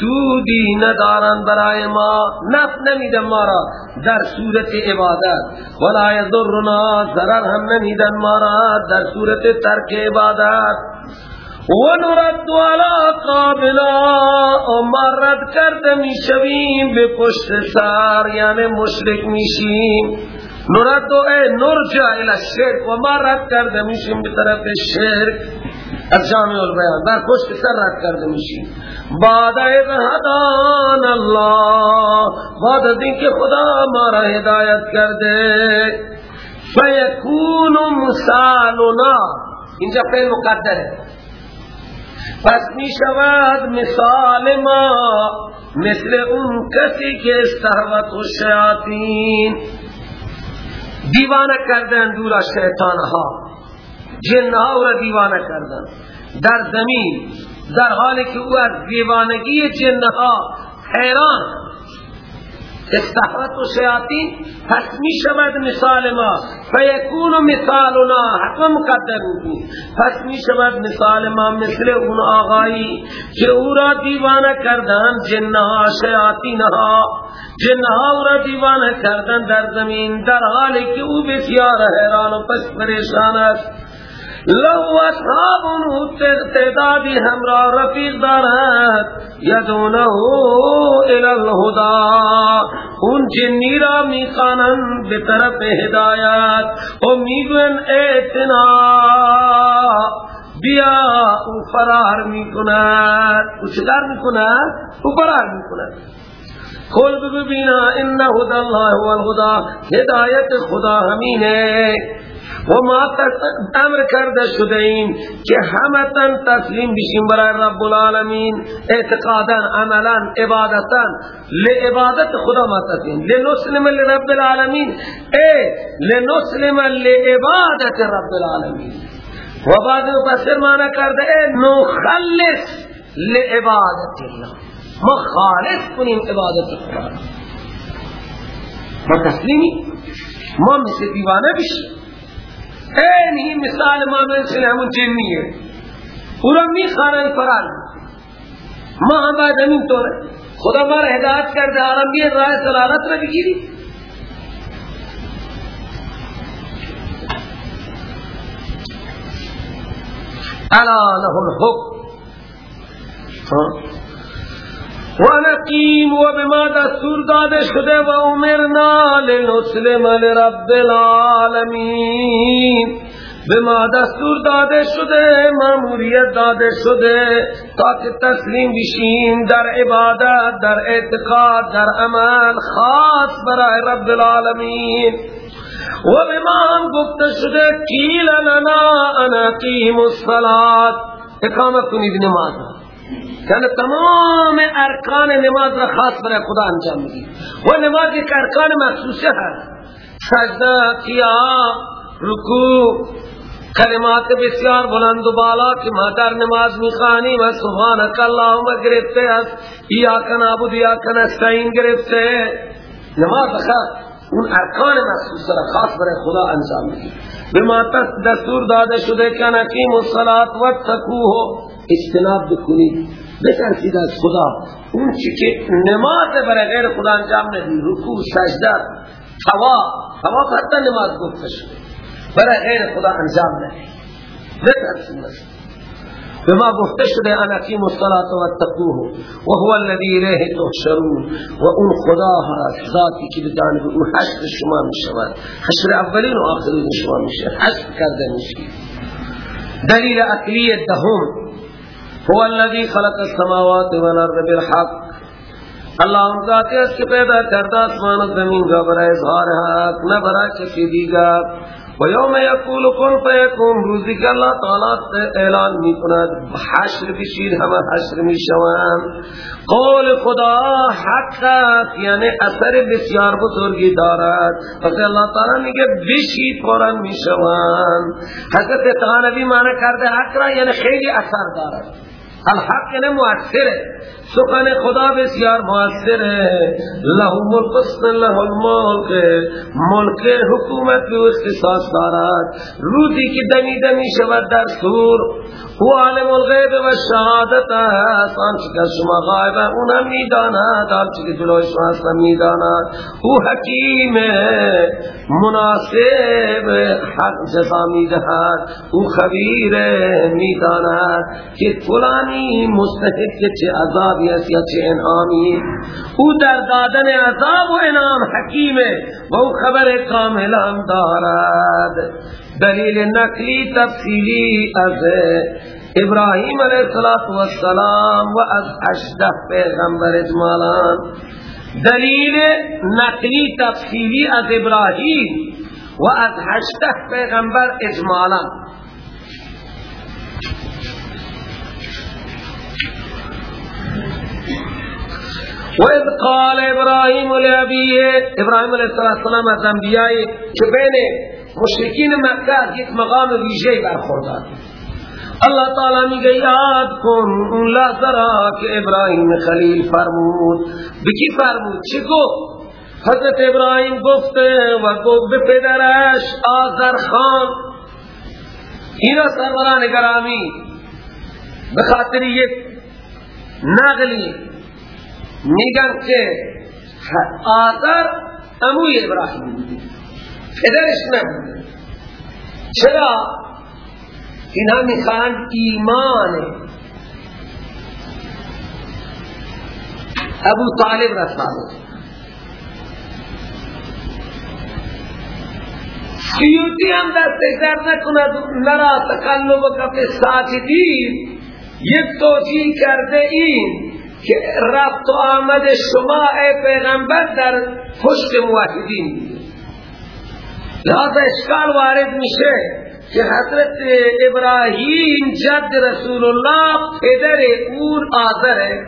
[SPEAKER 3] سودی ندارن برای ما. نف نمیدن ما را. در صورت عبادت. ولا یضرنا ضرر هم نمیدن ما را. در صورت ترک عبادت. ونرد على قابلا و ما رد کرده می‌شویم به پشت سر یعنی مشرک میشیم. نرد اے نرجع الى الشرک و ما رد کرده میشیم به طرف شرک. از جامع البیان در پشت سر رد کرده میشیم. بعد از هدان الله بعد از اینکه خدا ما را هدایت کرده فیکون مثالنا اینجا فعل مقدره. پس می شود مثال ما مثل اون کسی که استحوت و شیاطین دیوانه کردن دور از شیطانها. جنها را دیوانه کردن. در زمین در حالی که او از دیوانگی جنها حیران استحوت و شیاطین پس می شود مثال ما. فیکون مثالنا حتما مقدر بود پس می شود مثال ما مثل اون آقایی که او را دیوانه کردن جنها شیاطینها. جنها او را دیوانه کردن در زمین در حالی که او بسیار حیران و پس پریشان است. لو اصحاب تعدادی همراه رفیق دارد یدونه الى الهدا اون جنی را می‌خوانند به طرف هدایت. و می‌گوین ایتنا بیا او فرار می‌کند. او چکار می‌کند؟ او فرار می‌کند. کل ببینا ان هدى الله هو الهدا هدایت خدا همینه. و ما امر کرده شده این که همتن تسلیم بشیم برای رب العالمین. اعتقادا عملا عبادتا. لعبادت خدا ما تسلیم. لنسلم لرب العالمین. اے لنسلم لعبادت رب العالمین. و بعد مفسر معنی کرده اے نخلص لعبادت الله. ما خالص کنیم عبادت خدا ما تسلیمی؟ ما مثل دیوانه بشیم. این ہی مثال ما مثل همون جنی ہے او را می خانن فرار ما هم همین طوره خدا ما را هدایت کرده آرام بیه راه سلالت را بگیری. الا له الحکم. و نقیم و بما دستور داده شده و امرنا لنسلم لرب العالمین. بما دستور داده شده ماموریت داده شده. تا تسلیم بشیم در عبادت در اعتقاد در عمل خاص برای رب العالمین. و بما هم گفته شده قیل لنا انقیم الصلاة. اقامت کنید نماز. یعنی تمام ارکان نماز را خاص برای خدا انجام میدی. و نماز یک ارکان مخصوصه هست. سجده قیام رکوع کلمات بسیار بلند و بالا که ما در نماز می‌خوانیم. و سبحانک اللهم گرفته است. ایاک نعبد ایاک نستعین گرفته. نماز خاص. اون ارکان مخصوص را خاص برای خدا انجام میدی. بما دستور داده شده که نقیم الصلاة و تکوه اجتناب بکنید. بترسید از خدا. اون چی که نماز برای غیر خدا انجام ندید رکوع سجده توا توا حتی نماز گفته شده. برای غیر خدا انجام ندید بترسید از به ما گفته شده ان اقیم الصلاة و اتقوه و هو الذی الیه تحشرون. و اون خدا هست ذاتی که به جانب حشر شما می شود حشر اولین و آخرین شما می شود حشر کرده می دلیل اقلی دهم هو الذي خلق السماوات والارض بالحق. اللہ ان کا کہ کے پیدا کرتا آسمان و زمین کا برائے نہ برائے کسی دیگر۔ و یوم یقول کن فیکون روزی که اللہ تعالی اعلان می کند حشر بشید همه حشر می شوند قول خدا حق یعنی اثر بسیار بزرگی دارد. پس اللہ تعالی میگه بشید فورا می شوند حضرت تغانبی معنی کرده حق را یعنی خیلی اثر دارد. الحق یعنی مؤثره. سخن خدا بسیار مؤثر ہے له ملک له الملک ملک حکومت به اختصاص دارد. روزی که دمی دمی شود در سور او عالم الغیب و شهادت است. آنچه که شما غایب اون هم می‌داند. آنچه که جلوی شما هست می‌داند. او حکیم مناسب حق جزا می‌دهد. او خبیر می‌داند که فلانی مستحق چه عذابی است یا چه انعامی. او در دادن عذاب و انعام حکیمه و او خبر کامل دارد. دلیل نقلی تفصیلی از ابراهیم علیه السلام و از اشده پیغمبر اجمالان. دلیل نقلی تفصیلی از ابراهیم و از هشته پیغمبر اجمالا و اذ قال ابراهیم لابیه ابراهیم علیه السلام از انبیاء که بین مشرکین مکه یک مقام ویژه برخوردار. اللہ تعالی میگه یاد کن اون لحظه که ابراهیم خلیل فرمود. بکی فرمود؟ چه گفت؟ حضرت ابراهیم گفته و گفت به پدرش آذر خان. اینا سروران گرامی به خاطر یک نقلی میگن که آذر اموی ابراهیم بودی پدرش نبود چرا؟ اینا می‌خواهند ایمان ابو طالب ثابت سیوتی هم دست در نکند. نرا تقلب کف ساجدین یک توجیه کرده این. که رفت و آمد شما ای پیغمبر در پشت موحدین. لذا اشکال وارد میشه که حضرت ابراهیم جد رسول الله پدر اون آذره.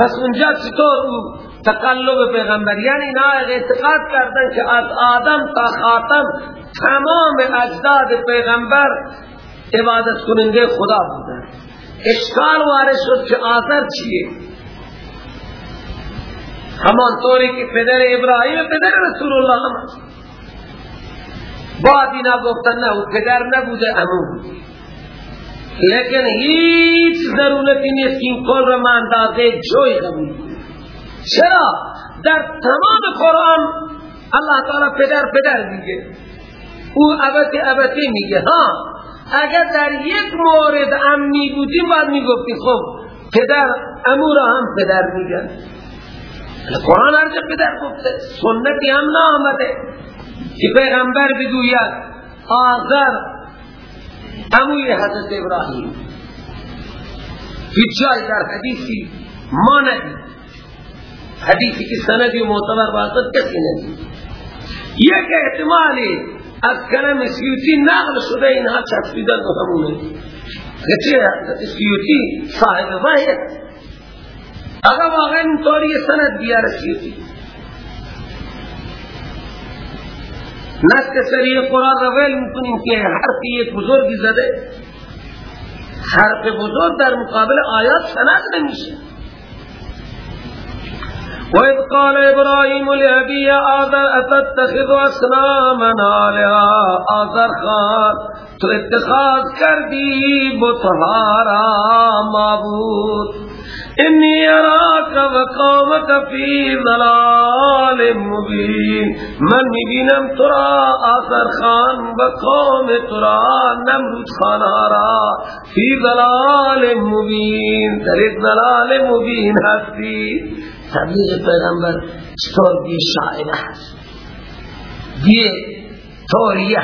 [SPEAKER 3] پس اونجا چطور او تقلب پیغمبر؟ یعنی اینا اعتقاد کردن که از آدم تا خاتم تمام اجداد پیغمبر عبادت کننده خدا بودن اشکال وارد شد که آذر چیه؟ همان طوری که پدر ابراهیم پدر رسول الله هم بعد اینا گفتن نه پدر نبوده امو لیکن هیچ ضرورتی نیست که این را من جوی قبول چرا؟ در تمام قرآن اللہ تعالی پدر پدر میگه. او ابتی ابتی میگه ها. اگر در یک مورد امی بودیم باید می‌گفتی خب پدر امو را هم پدر میگه. قرآن هر پدر گفته سنتی هم نه آمده که پیغمبر بگوید آذر اموی حضرت ابراهیم. هیچ جای در حدیثی ما ندید. حدیثی که سندی و معتبر باشد کسی ندید. یک احتمالی از کلم سیوتی نقل شده اینها چسبیدن و همونه چه سیوتی صاحب باید اگر واقعا اینطوری سند بیار سیوتی نسک سری قرآن رو ویل می‌کنیم که حرفی یک بزرگی زده. حرف بزرگ در مقابل آیات سند نمیشه. وَإِذْ قَالَ إِبْرَاهِيمُ لِأَبِيهِ آذَرَ أَتَتَّخِذُ أَصْنَامًا آلِهَةً آذر خان تو اتخاذ کردی بتہارا معبود. انی اراک و قومک فی ضلال مبین من می‌بینم ترا آثر خان و قوم ترا نمرود خانارا؟ فی ضلال مبین در ایک ضلال مبین هستی. تبلیغ پیغمبر چطور دی شاعر هست. دی توریه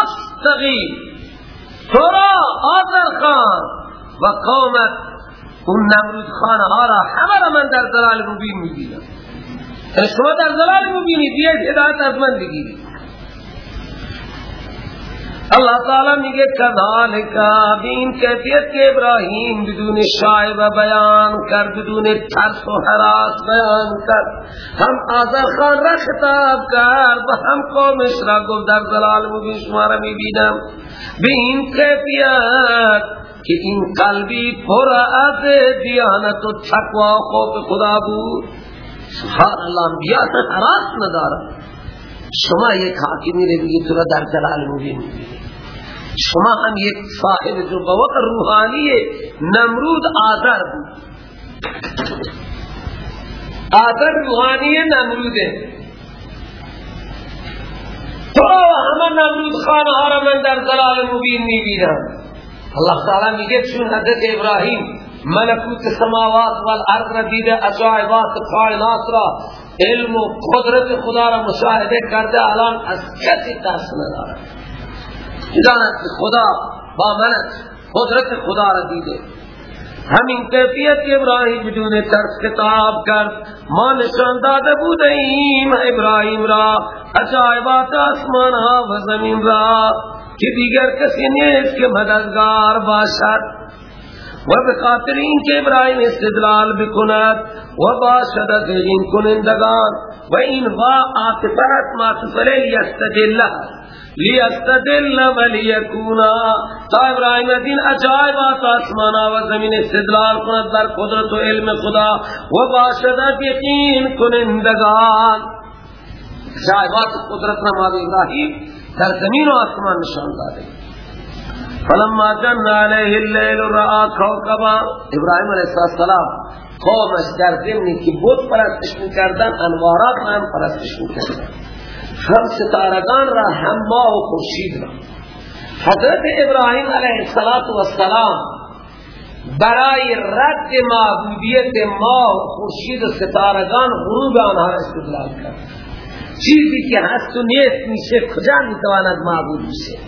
[SPEAKER 3] استغی ترا آثر خان. و قومت اون نمرود خانه ها را همه را من در ضلال مبین می‌بینم. شما در ضلال مبینید یک هدایت از من بگیرید. اللہ تعالی میگه کذالک این کیفیت که بدون شایب بیان کرد بدون ترس و حراس بیان کرد هم آذر خان را خطاب کرد و هم قومش را در ظلال مبین شما را می‌بینم۔ به این کیفیت که این قلبی پر از دیانت و تقوی خوف خدا بود۔ سبحان الله انبیاء حراس ندارد شما یک حاکمی رو بگید تو را در جلال مبین۔ شما هم یک صاحب جو بوق روحانی نمرود آذر بود. آذر روحانی نمروده. تو همه نمرود خانه را من در جلال مبین می‌بینم. اللہ تعالی میگه چون حضرت ابراهیم ملکوت سماوات والارض را دیده اجایبات کائنات را علم و قدرت خدا را مشاهده کرده الان از کسی ترس نداره جانت خدا با منت قدرت خدا را دیده. همین کیفیت ابراهیم بدون ترس کتاب کرد ما نشان داده بودیم ابراهیم را اجایبات آسمان ها و زمین را که دیگر کسی نیست که مددگار باشد. و بخاطر این که ابراهیم استدلال بکند و باشد از این کنندگان و این وا آتفت ما تفره لیستدل لیستدل و لیکونا تا ابراهیم دین عجائبات آسمانا و زمین استدلال کند در قدرت و علم خدا و باشد یقین کنندگان. عجائبات قدرت نماد ابراهیم در زمین و آسمان نشان داده. فلما جن علیه اللیل رآ کوكبا ابراهیم علیہ السلام قومش در ضمنی که بود پرستش می‌کردن انوارات هم پرستش می‌کردن. هم ستارگان را هم ماه و خورشید را. حضرت ابراهیم علیه السلام برای رد معبودیت ماه و خورشید و ستارگان غروب آنها استدلال کرد. چیزی که هست و نیست میشه کجا می‌تواند معبود میشه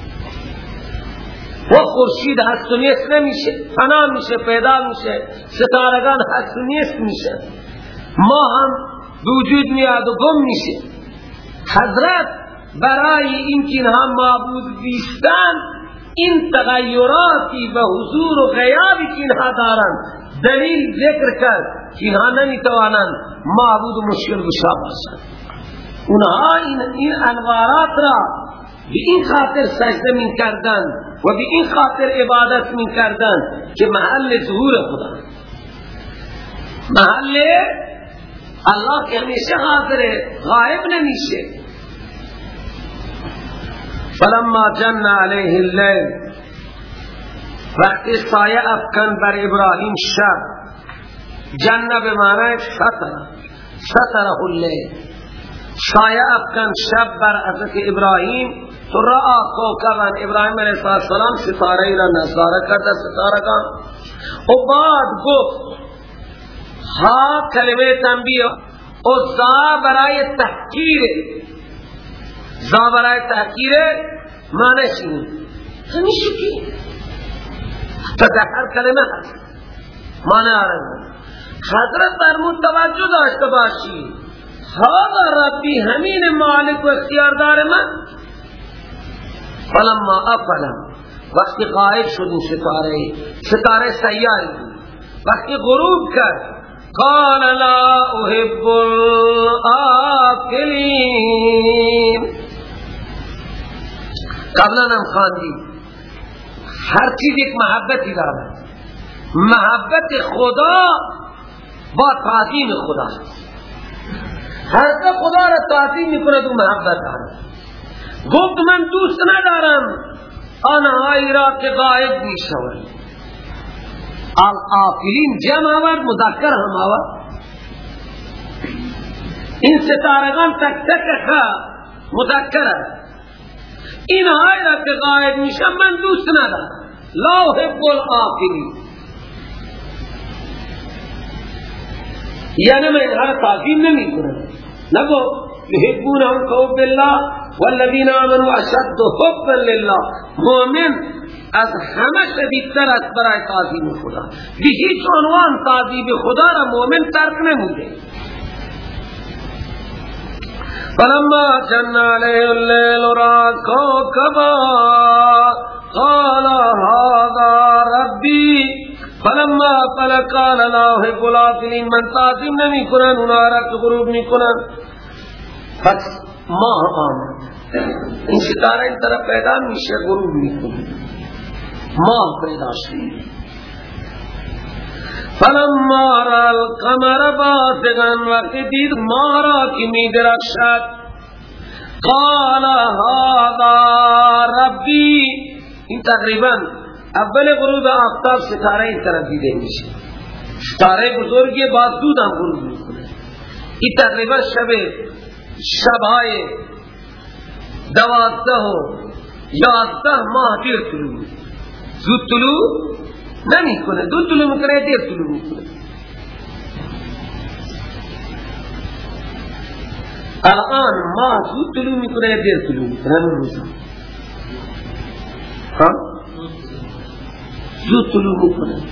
[SPEAKER 3] و خورشید هست و نیست نمیشه فنا میشه پیدا میشه ستارگان هست و نیست میشه. ما هم وجود میاد و گم میشه. حضرت برای این که اینها معبود بیستن این تغییراتی به حضور و غیابی که اینها دارن دلیل ذکر کرد که اینها نمی‌توانند معبود و مشکل بشا باشند اونها این, این انوارات را به این خاطر سجده می کردن و به این خاطر عبادت می کردن که محل ظهور خدا. محل الله که همیشه حاضره غائب نمیشه. فلما جن علیه اللیل وقتی سایه افکن بر ابراهیم شب جن به معنی ستر ستره اللیل. سایه افکن شب بر حضرت ابراهیم تو را کوکبن ابراهیم علیه السلام ستاره را نظاره کرده ستاره کن و بعد گفت ها کلمه تنبیه. و زا برای تحکیر زا برای تحکیر معنی چیه همیشه کی تا در هر کلمه هست. معنی آرد حضرت فرمود توجه داشته باشی. ها ربی همین مالک و اختیاردار من. فلما افلا وقتی غائب شد این ستاره. ستاره سیاری وقتی غروب کرد. قال لا احب الآفلین قبلا هم خاندی. هر چیز یک محبتی دارد محبت خدا با تعظیم خدا. هر خدا را تعظیم می‌کنه تو محبت دارد. گفت من دوست ندارم. آنهایی را که غائب می آفلین جمع آورد مذکر هم آورد این ستارگان تک تک مذکر است این را که غائب میشن من دوست ندارم لا حب الآفلین یعنی من اینها تعظیم نمی کنم نگو یحبون هم خوف بالله والذین آمنوا اشد حبا لله. مؤمن از همه شدیدتر از برای تعظیم خدا به هیچ عنوان تعظیم خدا را مؤمن ترک نموده. فلما جن علیه اللیل را کوكبا قال هذا ربی. فلما فلقال لا احب الافلین من تعظیم نمی کنن اونا را غروب می کنن. پس ماه آمد این ستاره این طرف پیدا میشه غروب می کنن ماه پیدا شد فلما را القمر بازغا وقت دید ماه را که می درخشد قال هذا ربی. این تقریبا اول غروب آفتاب ستاره این طرف دیده میشه. ستاره بزرگی بعد دود هم غروب می‌کنه این تقریبا شب شبهای دوازده و یازده ماه دیر طلوع زود طلوع نمی کنه دو طلوع می‌کنه دیر طلوع می‌کنه. الان ماه زود طلوع می‌کنه دیر طلوع می‌کنه. همین روزا زود طلوع می‌کنه.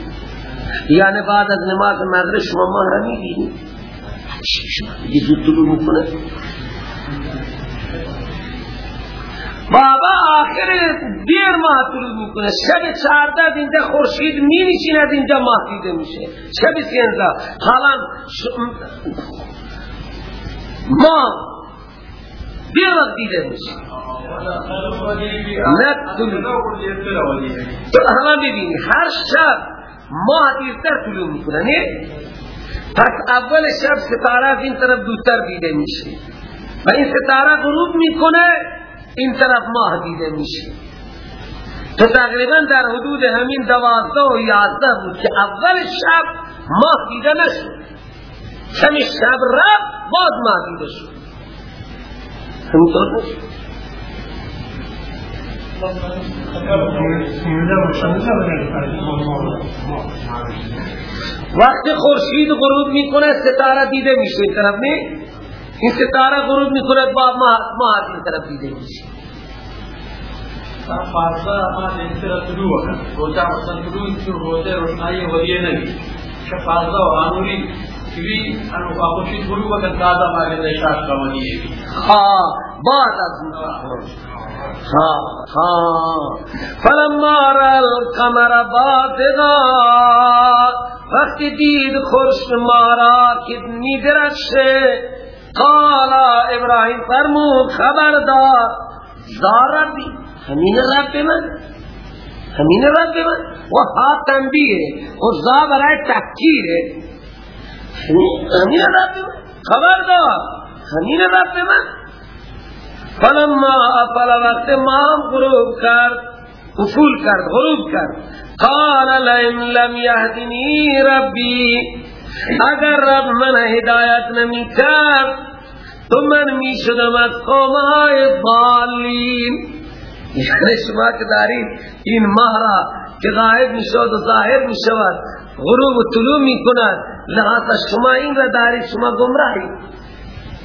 [SPEAKER 3] یعنی بعد از نماز مغرب شما ماه را می‌بینید یه زود طلوع می‌کنه بابا آخر دیر ماه طلوع می‌کنه. شب چارده اینجا خورشید می نشیند اینجا ماه دیده میشه. شب سینزا حالا دیر وقت دیده میشه نه طلوع تو همه ببینی هر شب ماه دیرتر طلوع می‌کنه نه؟ پس اول شب ستاره از این طرف دوتر دیده میشه. و این ستاره غروب می‌کنه این طرف ماه دیده میشه. تو تقریبا در حدود همین دوازده و یازده بود که اول شب ماه دیده نشد. کمی شب رفت باز ماه دیده شد. همینطور وقتی خورشید غروب می‌کنه ستاره دیده میشه. این طرف نه؟ این ستاره غروب می‌کنه با ماه این طرف دیده میشه.
[SPEAKER 4] فارسا ما این طرف طلوع روزا مثلا طلوع این روزه روشنایی ودیه نگی شفارسا و آنوری کیوی انو خورشید. غروب وقت تازه ماگه دشاش کمانیه
[SPEAKER 3] ها بعد از فلما را القمر بازغا وقتی دید خورشت مارا که میدرخشه قال ابراهیم فرمود خبردار زاربی همین رب من همین رب من. و ها تنبیه و زا برای تحکیره همین رب من خبردار همین رب من. فلما افل وقت مام غروب کرد افول کرد غروب کرد. قال لئن لم يهدني ربي اگر رب من هدایت نمی کرد تو من می شدم از قوم های ضالین. یعنی شما که دارید این مهرا که غائب می شود و ظاهر می شود غروب و طلوع می کند. لحاظا شما این را دارید شما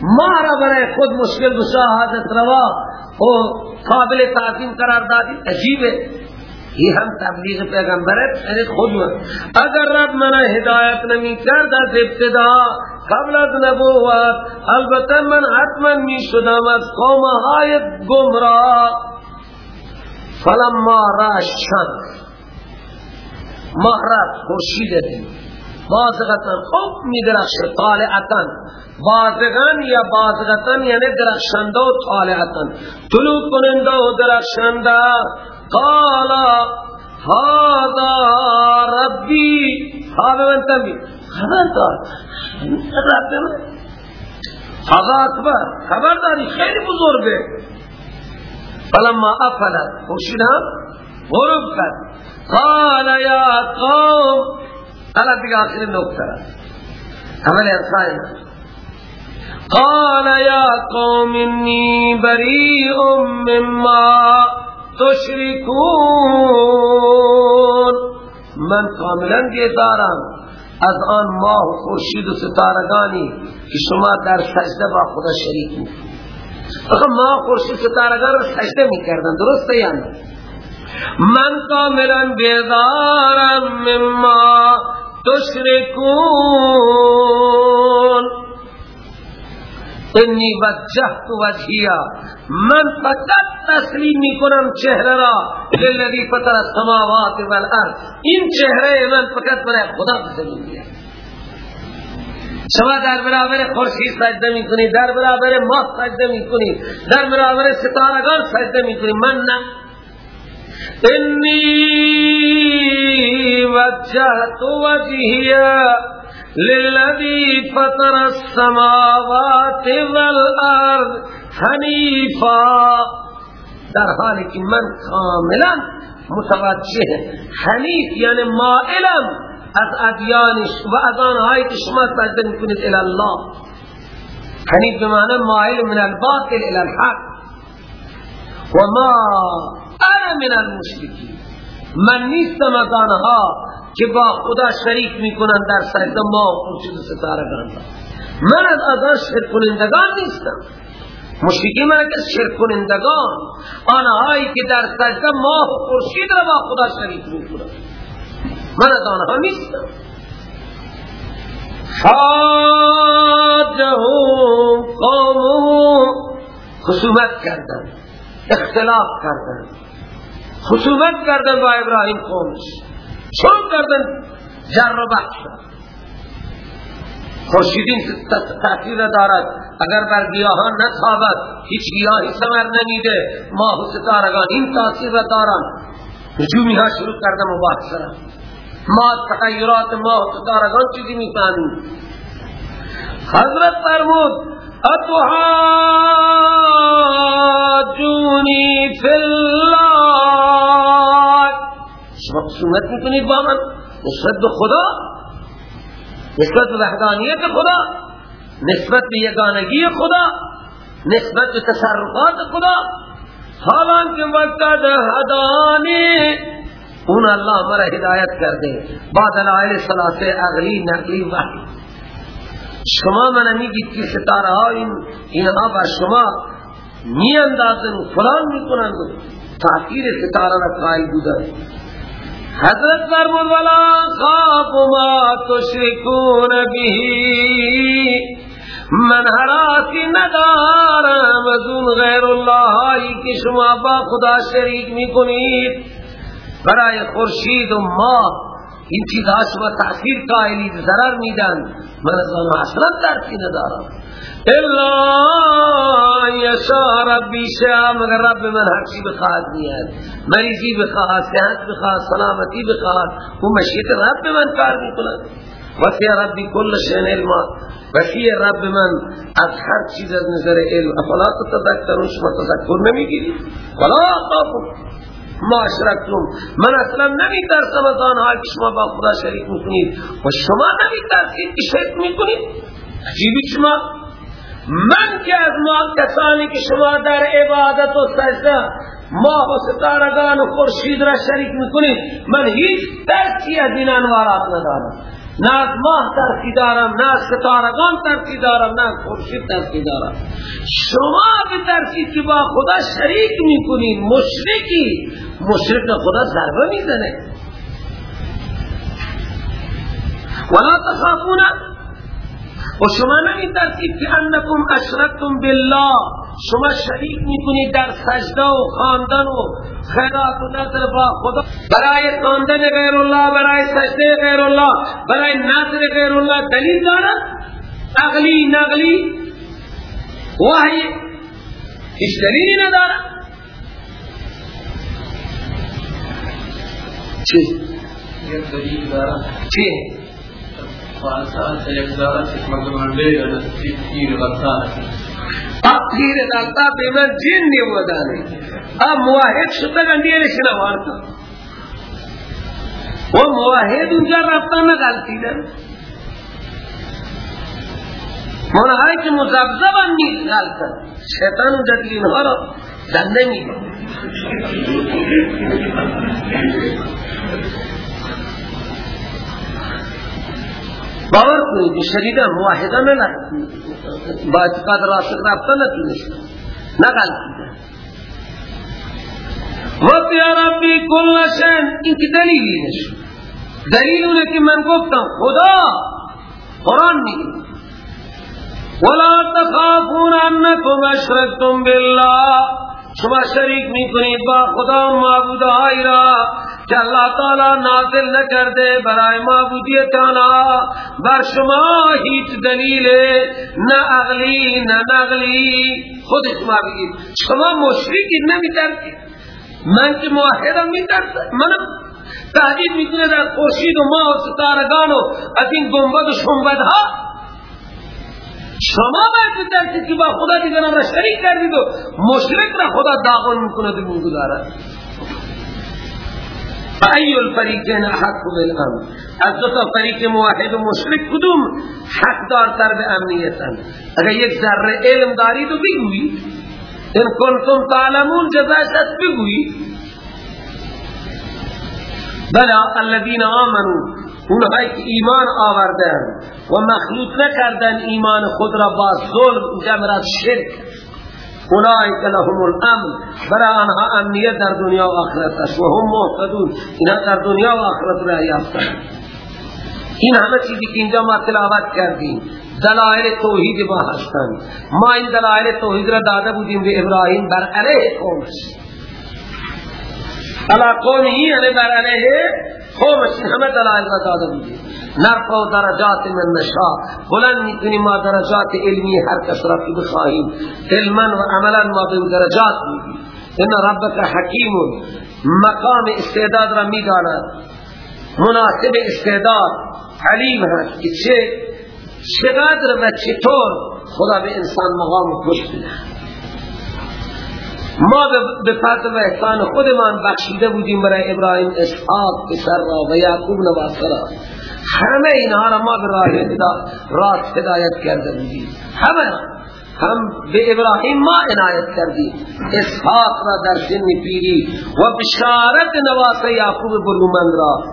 [SPEAKER 3] گمراهی مهرا برای خود مشکل حاضر روا و قابل تعظیم قرار دادی عجیبه. یہ ہم تبلیغ پیغمبر ہے خود میں اگر رب منا ہدایت نہیں کرد از ابتدا قبل از نبوت البته من حتما می شدم از قوم های گمراه. فلما راش شمس مهرب خورشید بازغتن. خوب می درخشه طالعتن. بازغن یا بازغتن یعنی درخشنده و طالعتن. طلوع کننده و درخشنده. قال هذا ربي هذا من تنبي خبردار رب من. هذا اکبر. خبرداری خیلی بزرگه. فلما افلت. خوشید هم غروب کرد. قال یا قوم الان دیگه آخر نکته اول انسان قال یا قوم انی بریء مما تشركون. من کاملا گیدارم از آن ماه و خورشید و ستارگانی که شما در سجده با خدا شریک می اگر ماه خورشید ستارگان رو سجده می کردن درسته یا نه؟ من کاملا بیدارم مما تشركون انی وجهت وجهیا من فقط تسلیم می‌کنم چهره را. للذی فطر السماوات والارض. این چهره من فقط برای خدا تسلیم می‌کنم شما در برابر خورشید سجده می‌کنی در برابر ماه سجده می‌کنی در برابر ستارگان سجده می‌کنی من نه. انی وجهت وجهیا للذي فطر السماوات والأرض حنیفا در حالی که من کاملا متوجه حنیف یعنی مائلم از ادیان و از آنهایی که شما سجده میکنید إلى الله. حنیف بمعنی مائل من الباطل إلى الحق. و ما انا من المشرکین؟ من نیستم از آنها که با خدا شریک می‌کنن در سجده ما و خورشید ستاره گرند من از آزان شرک کنندگان نیستم. مشرکی من که شرک کنندگان آنهایی که در سجده ما و خورشید را با خدا شریک می‌کنن من از آنها نیستم. حاجهم قومهم خصومت کردن اختلاف کردن خصومت کردن با ابراهیم قومش چون کردن جر و بحث. خورشیدین تأثیر دارد اگر بر گیاهان نتابد هیچ گیاهی سمر نمیده. ماه و ستارگان این تأثیر دارن رجومی ها شروع کردن مباحثه. ما تغیرات ماه و ستارگان چیزی می‌فهمیم. حضرت فرمود اتحاجونی فی خصومت می‌کنید با من. نسبت به خدا نسبت به وحدانیت خدا نسبت به یگانگی خدا نسبت به تصرفات خدا. حالان که وقت هدانی اون الله مرا هدایت کرده. با دلائل اغلی نقلی وحی. شما من میگید که ستاره ها این اینها بر شما می اندازن فلان می‌کنند. تاثیر ستاره را قائل بودن حضرت فرمود ولا خاف ما تشركون به. من حراسی ندارم از اون غیر الله که شما با خدا شریک می‌کنید. برای خورشید و ماه این چیزها شما تأثیر قائلی ضرر میدن. من از آن اصلا درکی ندارم. الا یشا ربی شام اگر رب من هر بخواهد میاد. مریضی بخواهد صحت بخواهد سلامتی بخواهد او مشیت رب من کار می‌کند. وسیع ربی کل شین علما. وسیع رب من از هر چیز از نظر علم. افلا تتذکرون شما تذکر نمی‌گیری ولا خافو ما من اصلا نمی ترسم از آنها که شما با خدا شریک می‌کنید. و شما نمی ترسید که شرک می‌کنید. عجیبی شما من که از ما کسانی که شما در عبادت و سجده ماه و ستارگان و خورشید را شریک می‌کنید من هیچ ترسی از این انوارات ندارم. نه از ماه ترسی دارم نه از ستارگان ترسی دارم نه از خورشید ترسی دارم. شما به ترسی که با خدا شریک می‌کنید مشرکی مشرک خدا ضربه می‌زنه. ولا تخافون و شما نمی ترسید که انکم اشرکتم بالله. شما شریک می‌کنید در سجده و خواندن و خیرات و نظر با خدا. برای خواندن غیر الله برای سجده غیر الله برای نظر غیر الله دلیل دارد؟ عقلی نقلی؟ وحی؟ هیچ دلیلی ندارد؟ چی؟ چی؟
[SPEAKER 4] تیر
[SPEAKER 3] غطا به جن نبودانه اب موحد شده گندیرش نوارتا و موحد اونجا رفتا نگلتی دن منهایی که مزبزبن نیست غلطن شیطان اونجا دیگه اینها را دنده میده باور کنید شدیدا موحدا نه با اعتقاد راسخ رابطه نتونست نه غلطی و یا ربی کل شن این که دلیلی نشد دلیل اونه که من گفتم. خدا قرآن میگه. ولا تخافون انکم اشرکتم بالله. شما شریک می‌کنید با خدا معبودهای را. که اللہ تعالی نازل نکرده برای معبودیت آنها بر شما هیچ دلیل نه عقلی نه نقلی خود شما بگید شما مشرکی نمیترسید من که موحدم میترسم منم۔ تهدید می‌کنه در خورشید و ماه و ستارگان و از این گنبد و شنبدها. شما باید بترسید که با خدا دیگران را شریک کردید و مشرک را خدا داغون می‌کنه و می‌گذارد فأي الفريقين أحق بالأمن از دو تا فریق موحد و مشرک کدوم حق دارتر به امنیتن؟ اگر یک ذره علم دارید و بگویید ان کنتم تعلمون جزایت بگویید بلا الذين آمنوا اونهایی که ایمان آوردن و مخلوط نکردن ایمان خود را با ظلم مراد شرک. اولئک لهم الامن. برای آنها امنیت در دنیا و آخرت است. و هم محتدون اینها در دنیا و آخرت را یافتند. این همه چیزی که اینجا ما تلاوت کردیم دلائل توحید ما هستند. ما این دلائل توحید را داده بودیم به ابراهیم بر علیه قومش علا قومی یعنی بر علیه قومش همه دلائل را داده بودیم. نرفع درجات من نشا بلند می‌کنیم ما درجات علمی هر کس را که بخواهیم. علما و عملا ما به درجات میدیم. ان ربک حکیم. مقام استعداد را می‌داند. مناسب استعداد. علیم هست. که چه چقدر و چطور خدا به انسان مقام خوش ما به فضل و احسان خودمان بخشیده بودیم برای ابراهیم اسحاق پسر را و یعقوب نواسه را همه اینها را ما به راه هدایت کرده بودیم. همه هم به ابراهیم ما عنایت کردیم. اسحاق را در سن پیری و بشارت نواسه یعقوب بلومند را.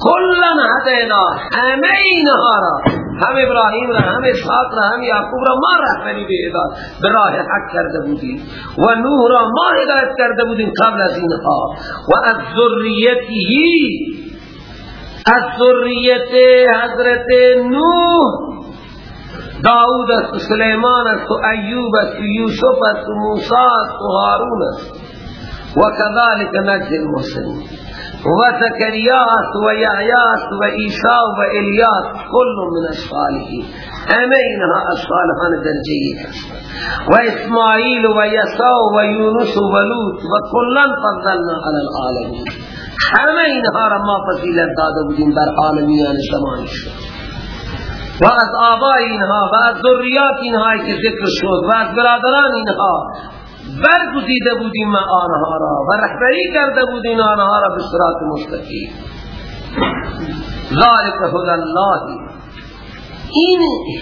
[SPEAKER 3] کلن هدینا همه اینها را. هم ابراهیم را هم اسحاق را هم یعقوب را ما رهبری به به راه حق کرده بودیم. و نوح را ما هدایت کرده بودیم قبل از اینها. و از ذریته از حضرت نوح. داود است سلیمان است و ایوب است و یوسف است و موسی است و هارون. است و كذلك نجد المسلمين و زکریا است و یحیی است و عیسی و الیاس کل من الصالحین. همه اینها از صالحان درجه هست و اسماعیل و یسع و یونس و لوط و کلن فضلنا علی العالمین. همه اینها را ما فضیلت داده بودیم در عالمیان زمانش و از آبای اینها و از ذریات اینها که ذکر شد و از برادران اینها برگزیده بودیم آنها را و رهبری کرده بودیم آنها را به صراط مستقیم. ذالک هدى الله. این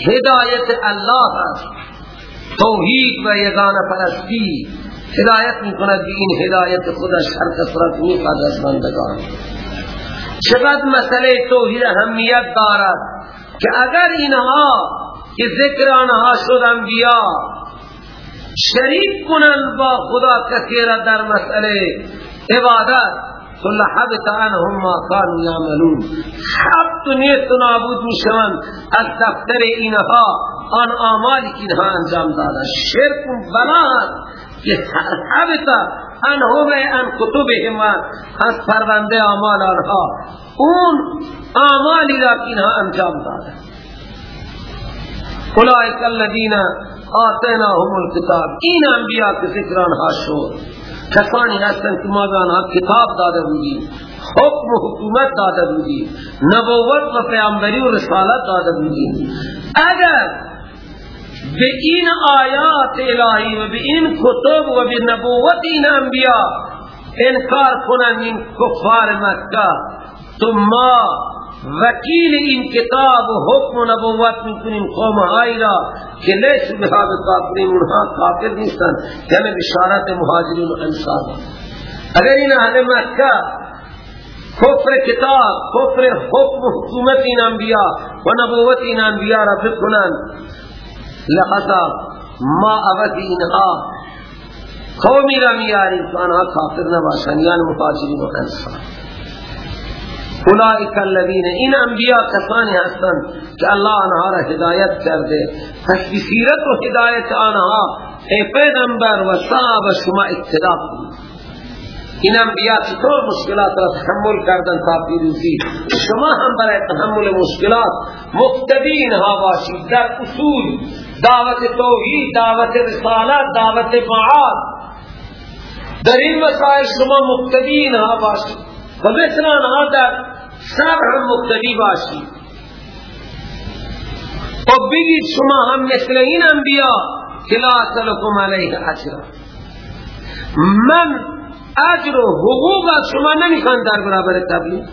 [SPEAKER 3] هدایت الله است. توحید و یگانه پرستی. هدایت می کند که این هدایت خودش هر کس را می از بندگان. چقدر مسئله توحید اهمیت دارد که اگر اینها که ذکر آنها شد انبیا شریک کنن با خدا کسی را در مسئله عبادت کل حبت عنهم ما كانوا يعملون حبت نیست نابود می‌شوند از دفتر اینها آن آمالی که اینها انجام داده شرک بلاد که حبت عنهم ان کتبهم از پرونده آمال آنها. اون آمالی را که اینها انجام داده. اولئک الذین آتیناهم الكتاب این انبیاء که ذکر آنها شد. کسانی هستند که ما به آنها کتاب داده بودیم. حکم و حکومت داده بودیم. نبوت و پیامبری و رسالت داده بودیم. اگر به این آیات الهی و به این کتب و به نبوت این انبیاء انکار کنند این کفار مکه. تو ما وکیل این کتاب و حکم و نبوت می‌کنیم قوم هایی را که لیس بحاب کافرین اونها کافر نیستن. یعنی بشارت مهاجرین و انصار. اگر این اهل مکه کفر کتاب کفر حکم حکومت این انبیاء و نبوت این انبیاء را بکنن لحظا ما عوض اینها قومی را میاریم که آنها کافر نباشن یعنی مهاجرین و انصار اولئک الذین این انبیاء کسانی هستند که الله آنها را هدایت کرده. پس بسیرت و هدایت آنها ای پیغمبر و صحابه شما کنید. این انبیاء چطور مشکلات را تحمل کردن تا پیروزی؟ شما هم برای تحمل مشکلات مقتدین ها باشید. در اصول دعوت توحید دعوت رسالت دعوت معاد. در این مسائل شما مقتدین ها باشید و مثل آنها در صبر هم مقتدی باشید. و بگید شما هم مثل این انبیاء که لا اسلکم علیه اجرا. من اجر و حقوق شما نمی‌خوان در برابر تبلیغ.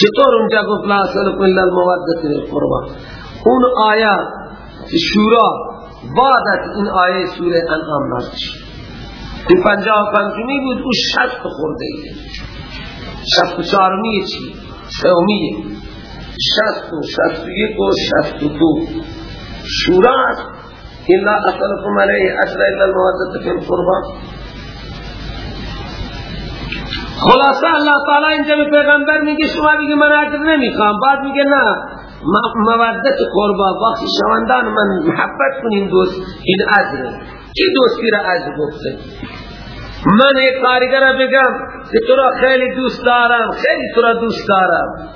[SPEAKER 3] چطور اونجا گفت لا اسلکم الا المودت القربا اون آیه شورا بعد از این آیه سوره انعام نازل شد. این پنجاه پنجمی بود او شست خورده ایه شست چارمیه چی؟ سومیه شست و شست و یک و شست و دو. شورا الا اصلكم علیه اجر الا المودت فی القربان خلاصه الله تعالی اینجا به پیغمبر میگه شما میگه من اجر نمی‌خوام. بعد میگه نه مودت قربا وقتی شوندان من محبت کنین دوست این اجره کی دوستی را اجر گفته؟ من یک کارگر بگم که تو را خیلی دوست دارم خیلی تو را دوست دارم.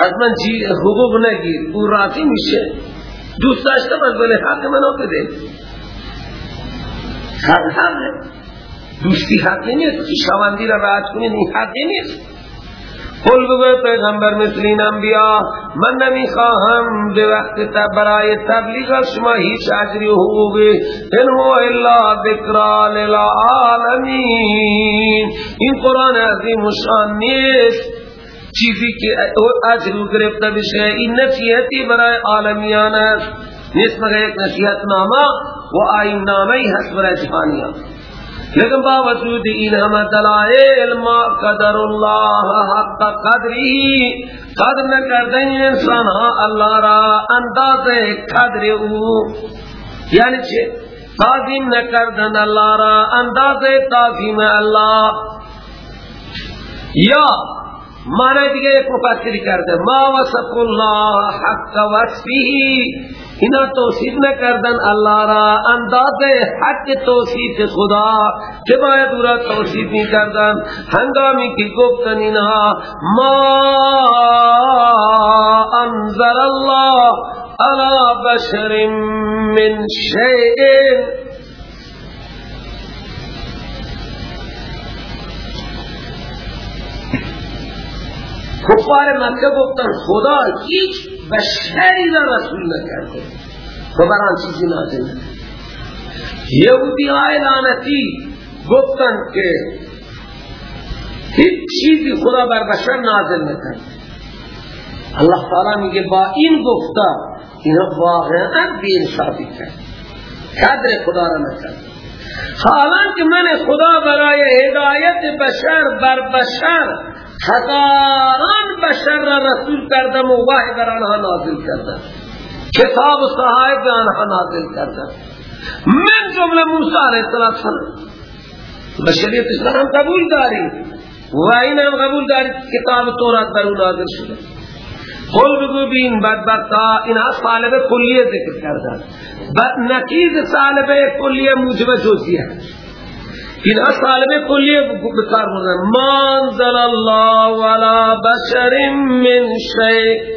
[SPEAKER 3] از من جی حقوق نگیر او راضی میشه. دوست داشتم از بله حق منو بده. حق حق دوستی حقی نیست. که شواندی را راحت کنید این حقی نیست. قل بگوی پیغمبر مثل این انبیاء من نمی‌خواهم به وقت برای تبلیغ شما هیچ عجری حقوقی. ان هو الا ذکرا للعالمین. این قرآن عظیم و شان نیست. چیزی که عجر گرفته بشه این نصیحتی برای عالمیان است. نیست مگر یک نصیحت نامه و آین نامه هست برای جهانیان. لیکن باوجود این همه دلائل ما قدر اللہ حق قدری، قدر نہ نکرده انسان ها اللہ را انداز قدر او۔ یعنی چه تعظیم نکردن اللہ را انداز تعظیم اللہ۔ یا معنی دیگه یک مفسری کرده. ما وصف الله حق وصفه. اینا توصیف نکردن اللہ را. انداز حق توصیف خدا. که باید او را توصیف نکردن هنگامی که گفتن اینا ما انزل الله على بشر من شیء. کفار مکه گفتن خدا هیچ بشری را رسول نکرده و بران چیزی نازل نکرده یهودی های لعنتی گفتن که هیچ چیزی خدا بر بشر نازل نکرده. الله تعالی میگه با این گفتا اینا واقعا بی انصافی کرد. قدر خدا را نکرد. حالان که من خدا برای هدایت بشر بر بشر هزاران بشر را رسول کردم و وحی بر آنها نازل کردم کتاب و صحایف به آنها نازل کردم من جمله موسی علیه السلام بشریت اسلام قبول داری؟ و این هم قبول داری کتاب تورات بر اون نازل شده. قل بگو بین بدبختا اینها طالب کلیه ذکر کردن. بد نکیز طالب کلیه موجب جزیه این طالب کلیه بکار بودن منزل الله ولا بشر من شیء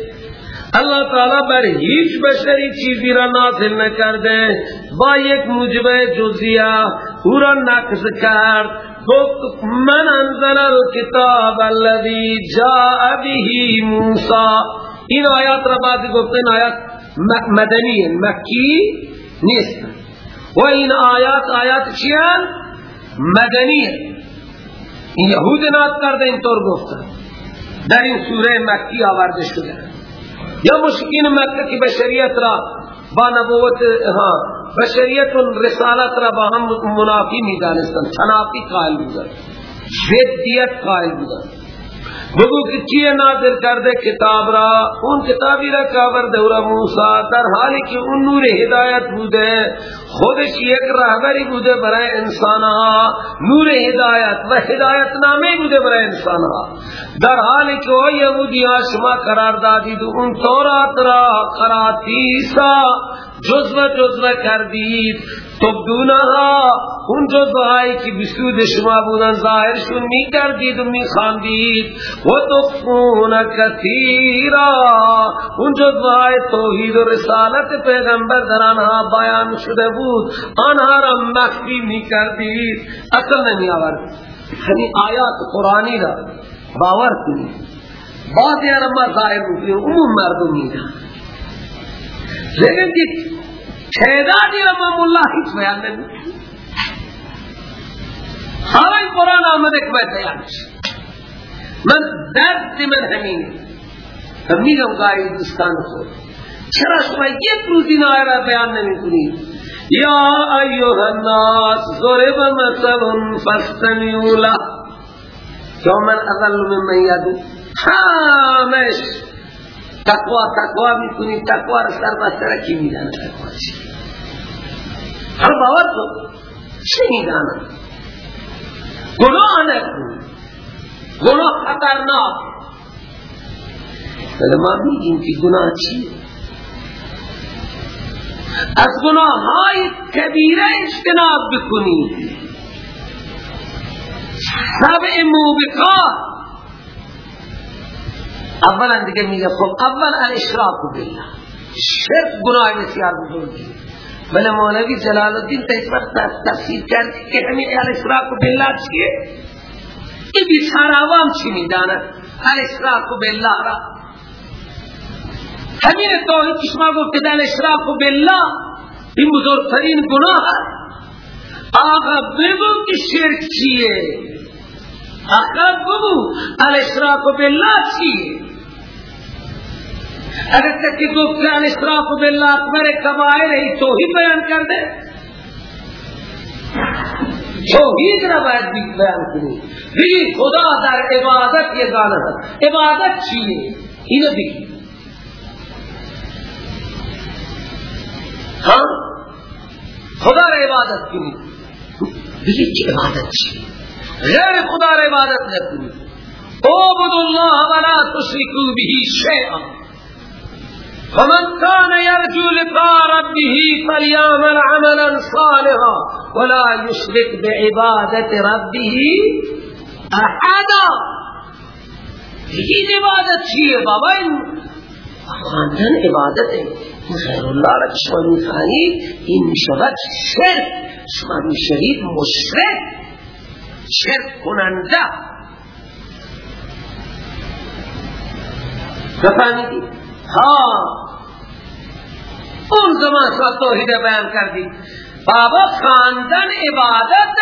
[SPEAKER 3] اللہ تعالی بر هیچ بشری چیزی را نازل نکرده با یک موجب جزیه او را نقص کرد گفت من انزل الكتاب الذي جاء به موسی این آیات را بعد گفتن آیات مدنی مکی نیست و این آیات آیات چیان مدنیه این یهود نات کرده اینطور گفتن در این سوره مکی آورده شده. یا مشکین مکه که بشریت را با نبوت ها بشریت رسالت را با هم منافی می تنافی قائل بودن ضدیت قائل بودن بگو که چیه نادر کرده کتاب را؟ اون کتابی را آورده او موسا در حالی که اون نور هدایت بوده خودش یک رهبری بوده برای انسان ها نور هدایت و هدایت نامه بوده برای انسان ها در حالی او یهودی ها شما قرار دادید اون تورات را قراتیسا جزو جزو کردید. تبدونها اون جزوهایی که بسود شما بودن ظاهرشون می کردید و می خاندید و تخفون کثیرا. اون جزوهای توحید و رسالت پیغمبر در آنها بیان شده بود. آنها را مخفی می کردید اصل نمی آورد همین آیات قرآنی را باور کنید. بعضی را ما ظاهر بودیم عموم مردم میدن لیکن دید تعدادی را ما ملا هیچ بیان حالا این قرآن آمده که باید بیان من درد من همین و میگم گاهی دوستان خود چرا شما یک روزی نایه را بیان نمی کنید یا ایوه الناس ضرب مثل فاستمیعوا له. تو من من یدو همش تقوا تقوا می‌کنی تقوا را سر بستر کی میدانه تقوا چی هر باور کن. چی میدانه گناه نکن. گناه خطرناک. ولی ما میگیم که گناه چیه؟ از گناه های کبیره اجتناب بکنی. سبع موبقات. اولا دیگه میگه خب اول الاشراق بالله. شرک گناه بسیار بزرگی بله مولوی جلال الدین تا وقت تفسیر کرد که همین الاشراق بالله چیه؟ این بیچار عوام چی می‌داند الاشراق بالله را. همین توحید که شما گفت الاشراق بالله این بزرگترین گناه است. آقا بگو که شرک چیه. آقا بگو الاشراق بالله چیه. گفت که الاشراق بالله اکبر کبائر ہی توحید بیان کر دے توحید را باید بیان کنی. بگی خدا در عبادت یہ گانا ہے عبادت چیئے اینو بگی. ہاں خدا را عبادت کنی. بگی چی عبادت چیئے غیر خدا را عبادت نکنی. اعبد الله ولا تشركوا به شيئا فمن كان يرجو لقاء ربه فليعمل عملا صالحا ولا يشرك بعبادة ربه احدا این عبادت چیه بابا؟ این عبادت غیر الله را شما می‌خوانی این می‌شود شرک. شما می‌شوید مشرک. شرک کننده. بفهمیدی ها. اون زمان شما توحید بیان کردی. بابا خواندن عبادت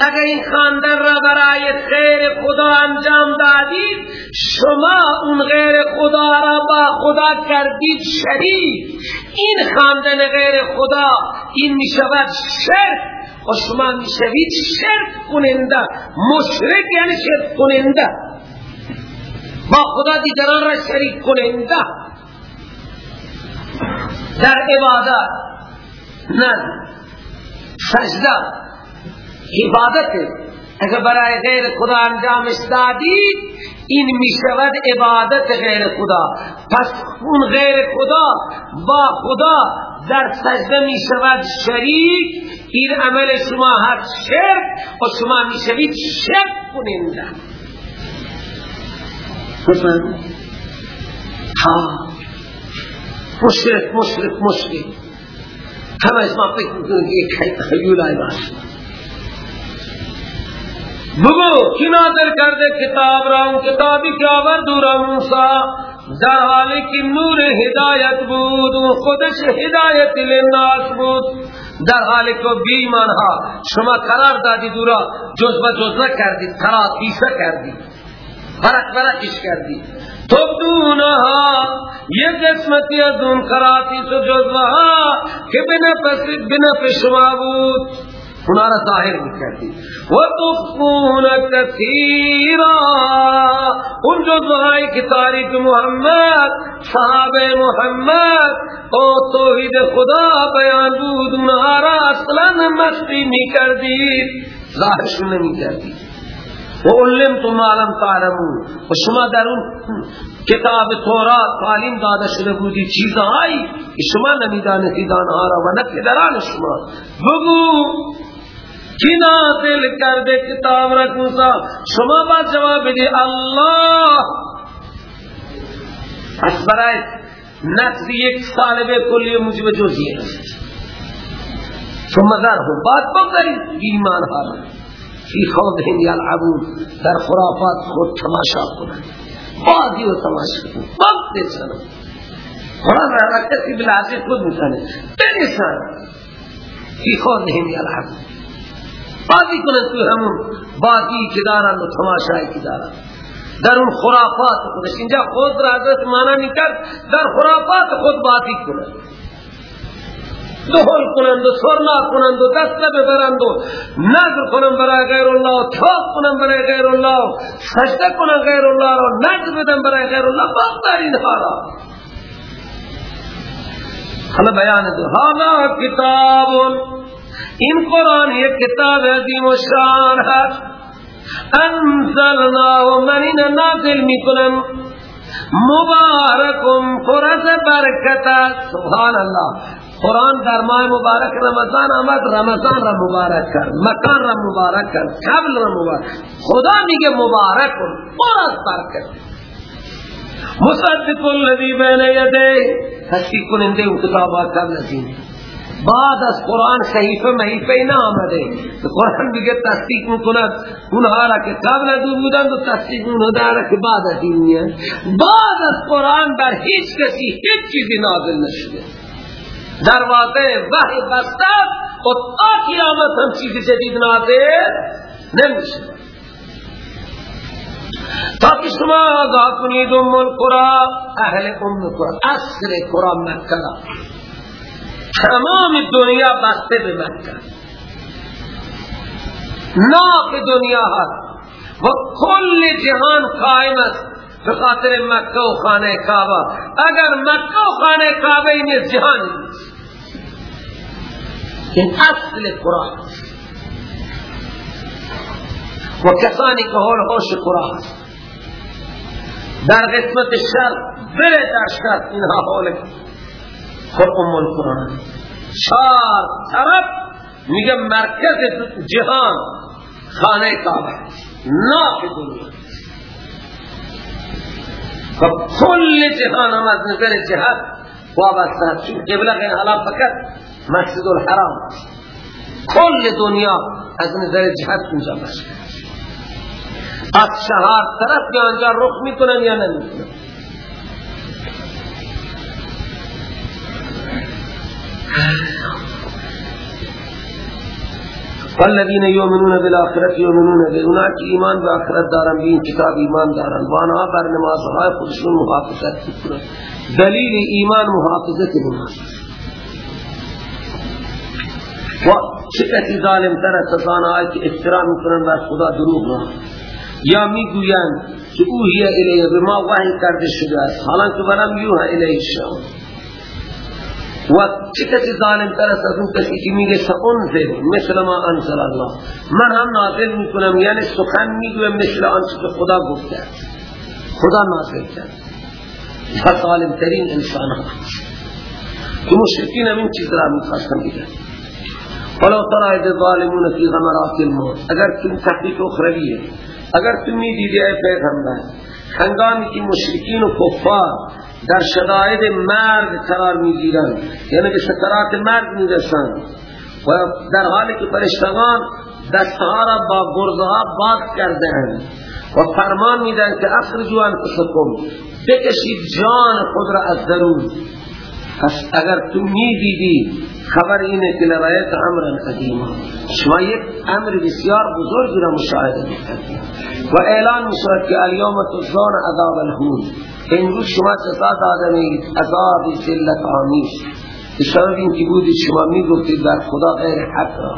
[SPEAKER 3] اگر این خواندن را برای خیر خدا انجام دادید شما اون غیر خدا را با خدا کردید شریک. این خواندن غیر خدا این می شود شرک. و شما می شوید شرک کننده. مشرک یعنی شرک کننده. با خدا دیگران را شریک کننده در عبادت. نه. سجده. عبادت. اگر برای غیر خدا انجام دادید این می شود عبادت غیر خدا. پس اون غیر خدا با خدا در سجده می شود شریک. این عمل شما هست شرک. و شما می شوید شرک کننده. بفهم ها مشرک مشرک مشرک همه از ما فکر می‌کنیم که یک خیول آئی باش بگو کی نادر کرده کتاب را؟ اون کتابی که آورد موسا در حالی که نور هدایت بود و خودش هدایت للناس بود. در حالی که بیمان ها شما قرار دادی دورا جزبه جزبه کردید قرار کردید. فرق فرقش کردی. تبدونها یک قسمتی از اون قراتی تو جزوها که بنفس بنف شما بود اونا را ظاهر می‌کردی. و تخفون کثیرا اون جزوهایی که تاریخ محمد صحابه محمد او توحید خدا بیان بود اونها را اصلا مستی می‌کردید ظاهرشون نمی‌کردید و علمتم ما لم تعلمون و شما در اون کتاب تورات تعلیم داده شده بودی چیزهایی که شما نمی‌دانستید آنها را و نه پدران شما. بگو کی نازل کرده کتاب را موسی شما با جواب دی الله. پس برای نقض یک طالب کلی موجب جزیه ثم ذرهم. بعد بگذارید ایمان ها فی خوضهم یلعبون در خرافات خود تماشا کنند بازی و تماشا کنند وقت بسنن قرآن را کسی بلعصی خود می‌کنه بنسان فی خوضهم یلعبون. بازی کنند توی همون بازی که دارند و تماشایی که دارند در اون خرافات خودش. اینجا خود را حضرت مانا می‌کرد. در خرافات خود بازی کنند دهل کنند و سرنا کنند و دست ببرند و نظر کنند برای غیر الله تاق کنند برای غیر الله سجده کنند غیر الله را نظر بدن برای غیر الله. بختر اینها را. حالا بیان دو. حالا کتاب این قرآن یک کتاب عظیم و شان هست. انزلنا و من نازل می‌کنم. مبارکم فرز برکت سبحان الله. قرآن در ماه مبارک رمضان آمد رمضان را مبارک کرد مکان را مبارک کرد قبل را مبارک خدا میگه مبارک کن پر از برکت. مصدق الذی بین یده تصدیق کننده اون کتابات قبل از این. بعد از قرآن صحیفه محیفه نه آمده. قرآن میگه تصدیق می‌کند. اونها را که قبل از او بودند و تصدیق اونها را که بعد از این بعد از قرآن بر هیچ کسی هیچ چیزی نازل نشده. دروازه وحی بسته و تا قیامت هم چیز جدید نازل نمیشه. تاکہ شما آگاہ کنید ام القرآ اہل ام القرآ اصل قرآن مکہ تمام دنیا بسته به مکہ ناف دنیا هست و کل جهان قائم است. به خاطر مکه و خانه کعبه. اگر مکه و خانه کعبه این جهان این اصل قرآن و کسانی که حال خوش قرآن در قسمت شر بره در شر اینها خود ام القرآن چار طرف میگه مرکز جهان خانه کعبه ناف دنیا. و کل جهان هم از نظر جهت وابسته چون قبله غیر حالا فقط مسجد الحرام. کل دنیا از نظر جهت اونجا باشه. از شهار طرف یا آنجا رخ می‌کنن یا نمی‌کنن؟ والذین یؤمنون بالآخرت یؤمنون به اونا که ایمان به آخرت دارن به این کتاب ایمان دارن. و آنها بر نمازهای خودشون محافظت می‌کنن. دلیل ایمان محافظت نماز و کسی ظالم تر است آنهایی که افترا می‌کنن و خدا دروغ را یا می‌گویند که او هی الیه به ما وحی کرده شده است. حالانکه برم یوها الیه شما و چه کسی ظالم تر است از اون کسی که میگه سانزل مثل ما انزل الله. من هم نازل می‌کنم یعنی سخن می‌گویم مثل آنچه که خدا گفته. خدا نازل کرد. و ظالم ترین انسان ها که مشرکین هم این چیز را می‌خواستن بگن ولو ترى اذ الظالمون في غمرات الموت. اگر تم تحقیق اخرویه اگر تم می‌دیدی ای پیغمبر هنگامی که مشرکین و کفار در شدائد مرگ قرار می‌گیرند یعنی به سکرات مرگ می‌رسند و در حالی که فرشتگان دستها را با گرزها باز کرده اند و فرمان میدن که اخرجوا انفسکم بکشید جان خود را از درون. پس اگر تو می‌دیدی خبر اینه که لرایت امرا قدیما شما یک امر بسیار بزرگی را مشاهده می‌کنید و اعلان می‌شود که الیوم تجزون عذاب الهون. امروز شما سزا داده میگید عذاب ذلت آمیز. اشاره این که بودی شما می گفتید در خدا غیر حق را.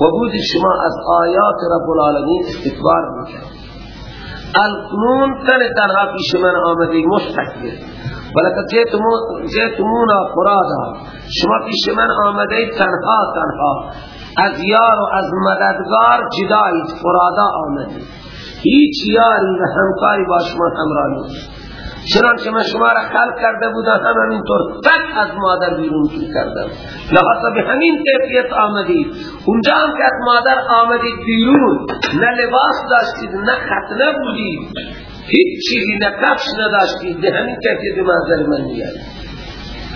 [SPEAKER 3] و بودی شما از آیات رب العالمین استکبار می‌کرد القنون تن تنها پیش من آمده مستقبل ولکن جیتمون فرادا. شما پیش من آمده تنها تنها. از یار و از مددگار جدایید فرادا آمده هیچ یاری و همکاری با شما همراه نیست. چنانچه من شما را خلق کرده بودم هم همینطور تک از مادر بیرون کردم. لحظه به همین کیفیت آمدید. اونجا هم که از مادر آمدید بیرون نه لباس داشتید نه ختنه بودید. هیچ چیزی نه کفش نداشتید به همین کیفیت منظر من میاد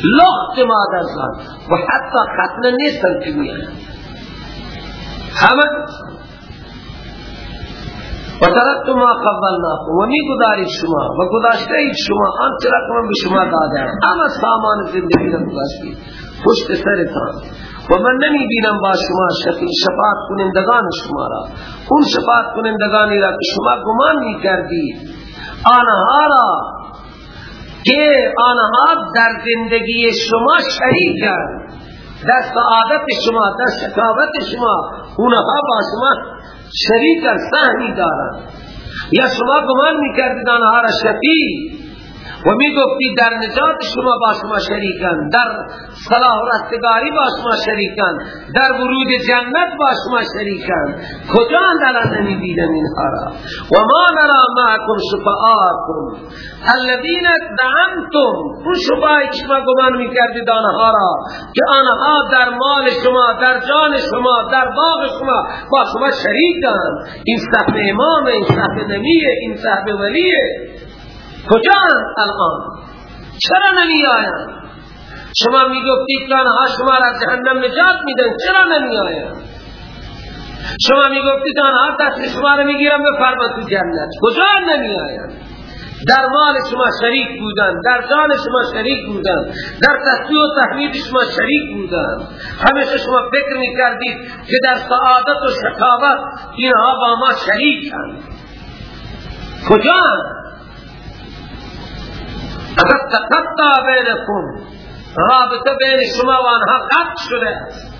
[SPEAKER 3] لخت مادر زن. و حتی ختنه نیستن که میاد همه. و ترکت ما قبلناکم و می گدارید شما. و گذاشته اید شما آنچه را من به شما داده اما سامان زندگی را گذاشتید. پشت سرتان. و من نمی بینم با شما شفی شفاعت کنندگان شما را. اون شفاعت کنندگانی را که شما گمان می کردید آنها را که آنها در زندگی شما شریکن در سعادت شما در شکاوت شما اونها با شما شریک سهمی دارند. یا شما گمان می‌کردید آنها را شفیع و می گفتی در نجات شما با شما شریکن در صلاح و رستگاری با شما شریکن در ورود جنت با شما شریکن کجا اندران نمی بینم اینها را؟ و ما نرا معکم شفاعاکم الذین دعمتم اون شفاعی که شما گمان می کردید آنها را که آنها در مال شما در جان شما در باغ شما با شما شریکن این صحب امام این صحب نمیه این صحب ولیه کجا الان؟ چرا نمی آیند شما می گفتید آنها شما را جهنم نجات میدن چرا نمی آیند شما می گفتید آنها دست شما را می گیرن بفرما تو جنت کجا نمی آیند در مال شما شریک بودن در جان شما شریک بودن در تسبیح و تحمید شما شریک بودن. همیشه شما فکر می کردید که در سعادت و شکاوت اینها با ما شریک هستند کجا؟ اگر تقطع بینکم رابطه بین شما و آنها قطع شده. است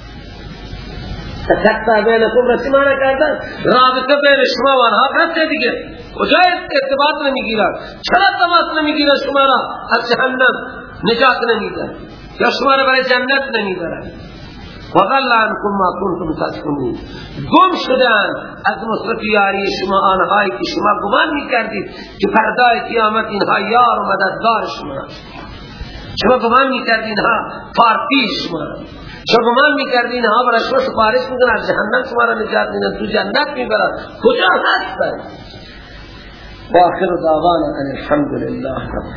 [SPEAKER 3] تقطع بینکم رسی مانا کردن؟ رابطه بین شما و آنها قطع دیگه. کجا ارتباط نمی‌گیرد چرا تماس نمی‌گیرد شما را؟ از جهنم نجات نمیدن یا شما را برای جنت نمی‌برد وغل عنكم ما كنتم تسكنون گم شدن از نصرت یاری شما آنهایی که شما گمان می‌کردید که پردای قیامت اینها یار و مددگار شما. شما گمان می‌کردید اینها پارتی شما؟ شما گمان می‌کردید اینها برای شما سفارش می‌کنن از جهنم شما را نجات میدن تو جنت می‌برن؟ کجا هستن؟ و آخر دعوانا ان الحمد لله رب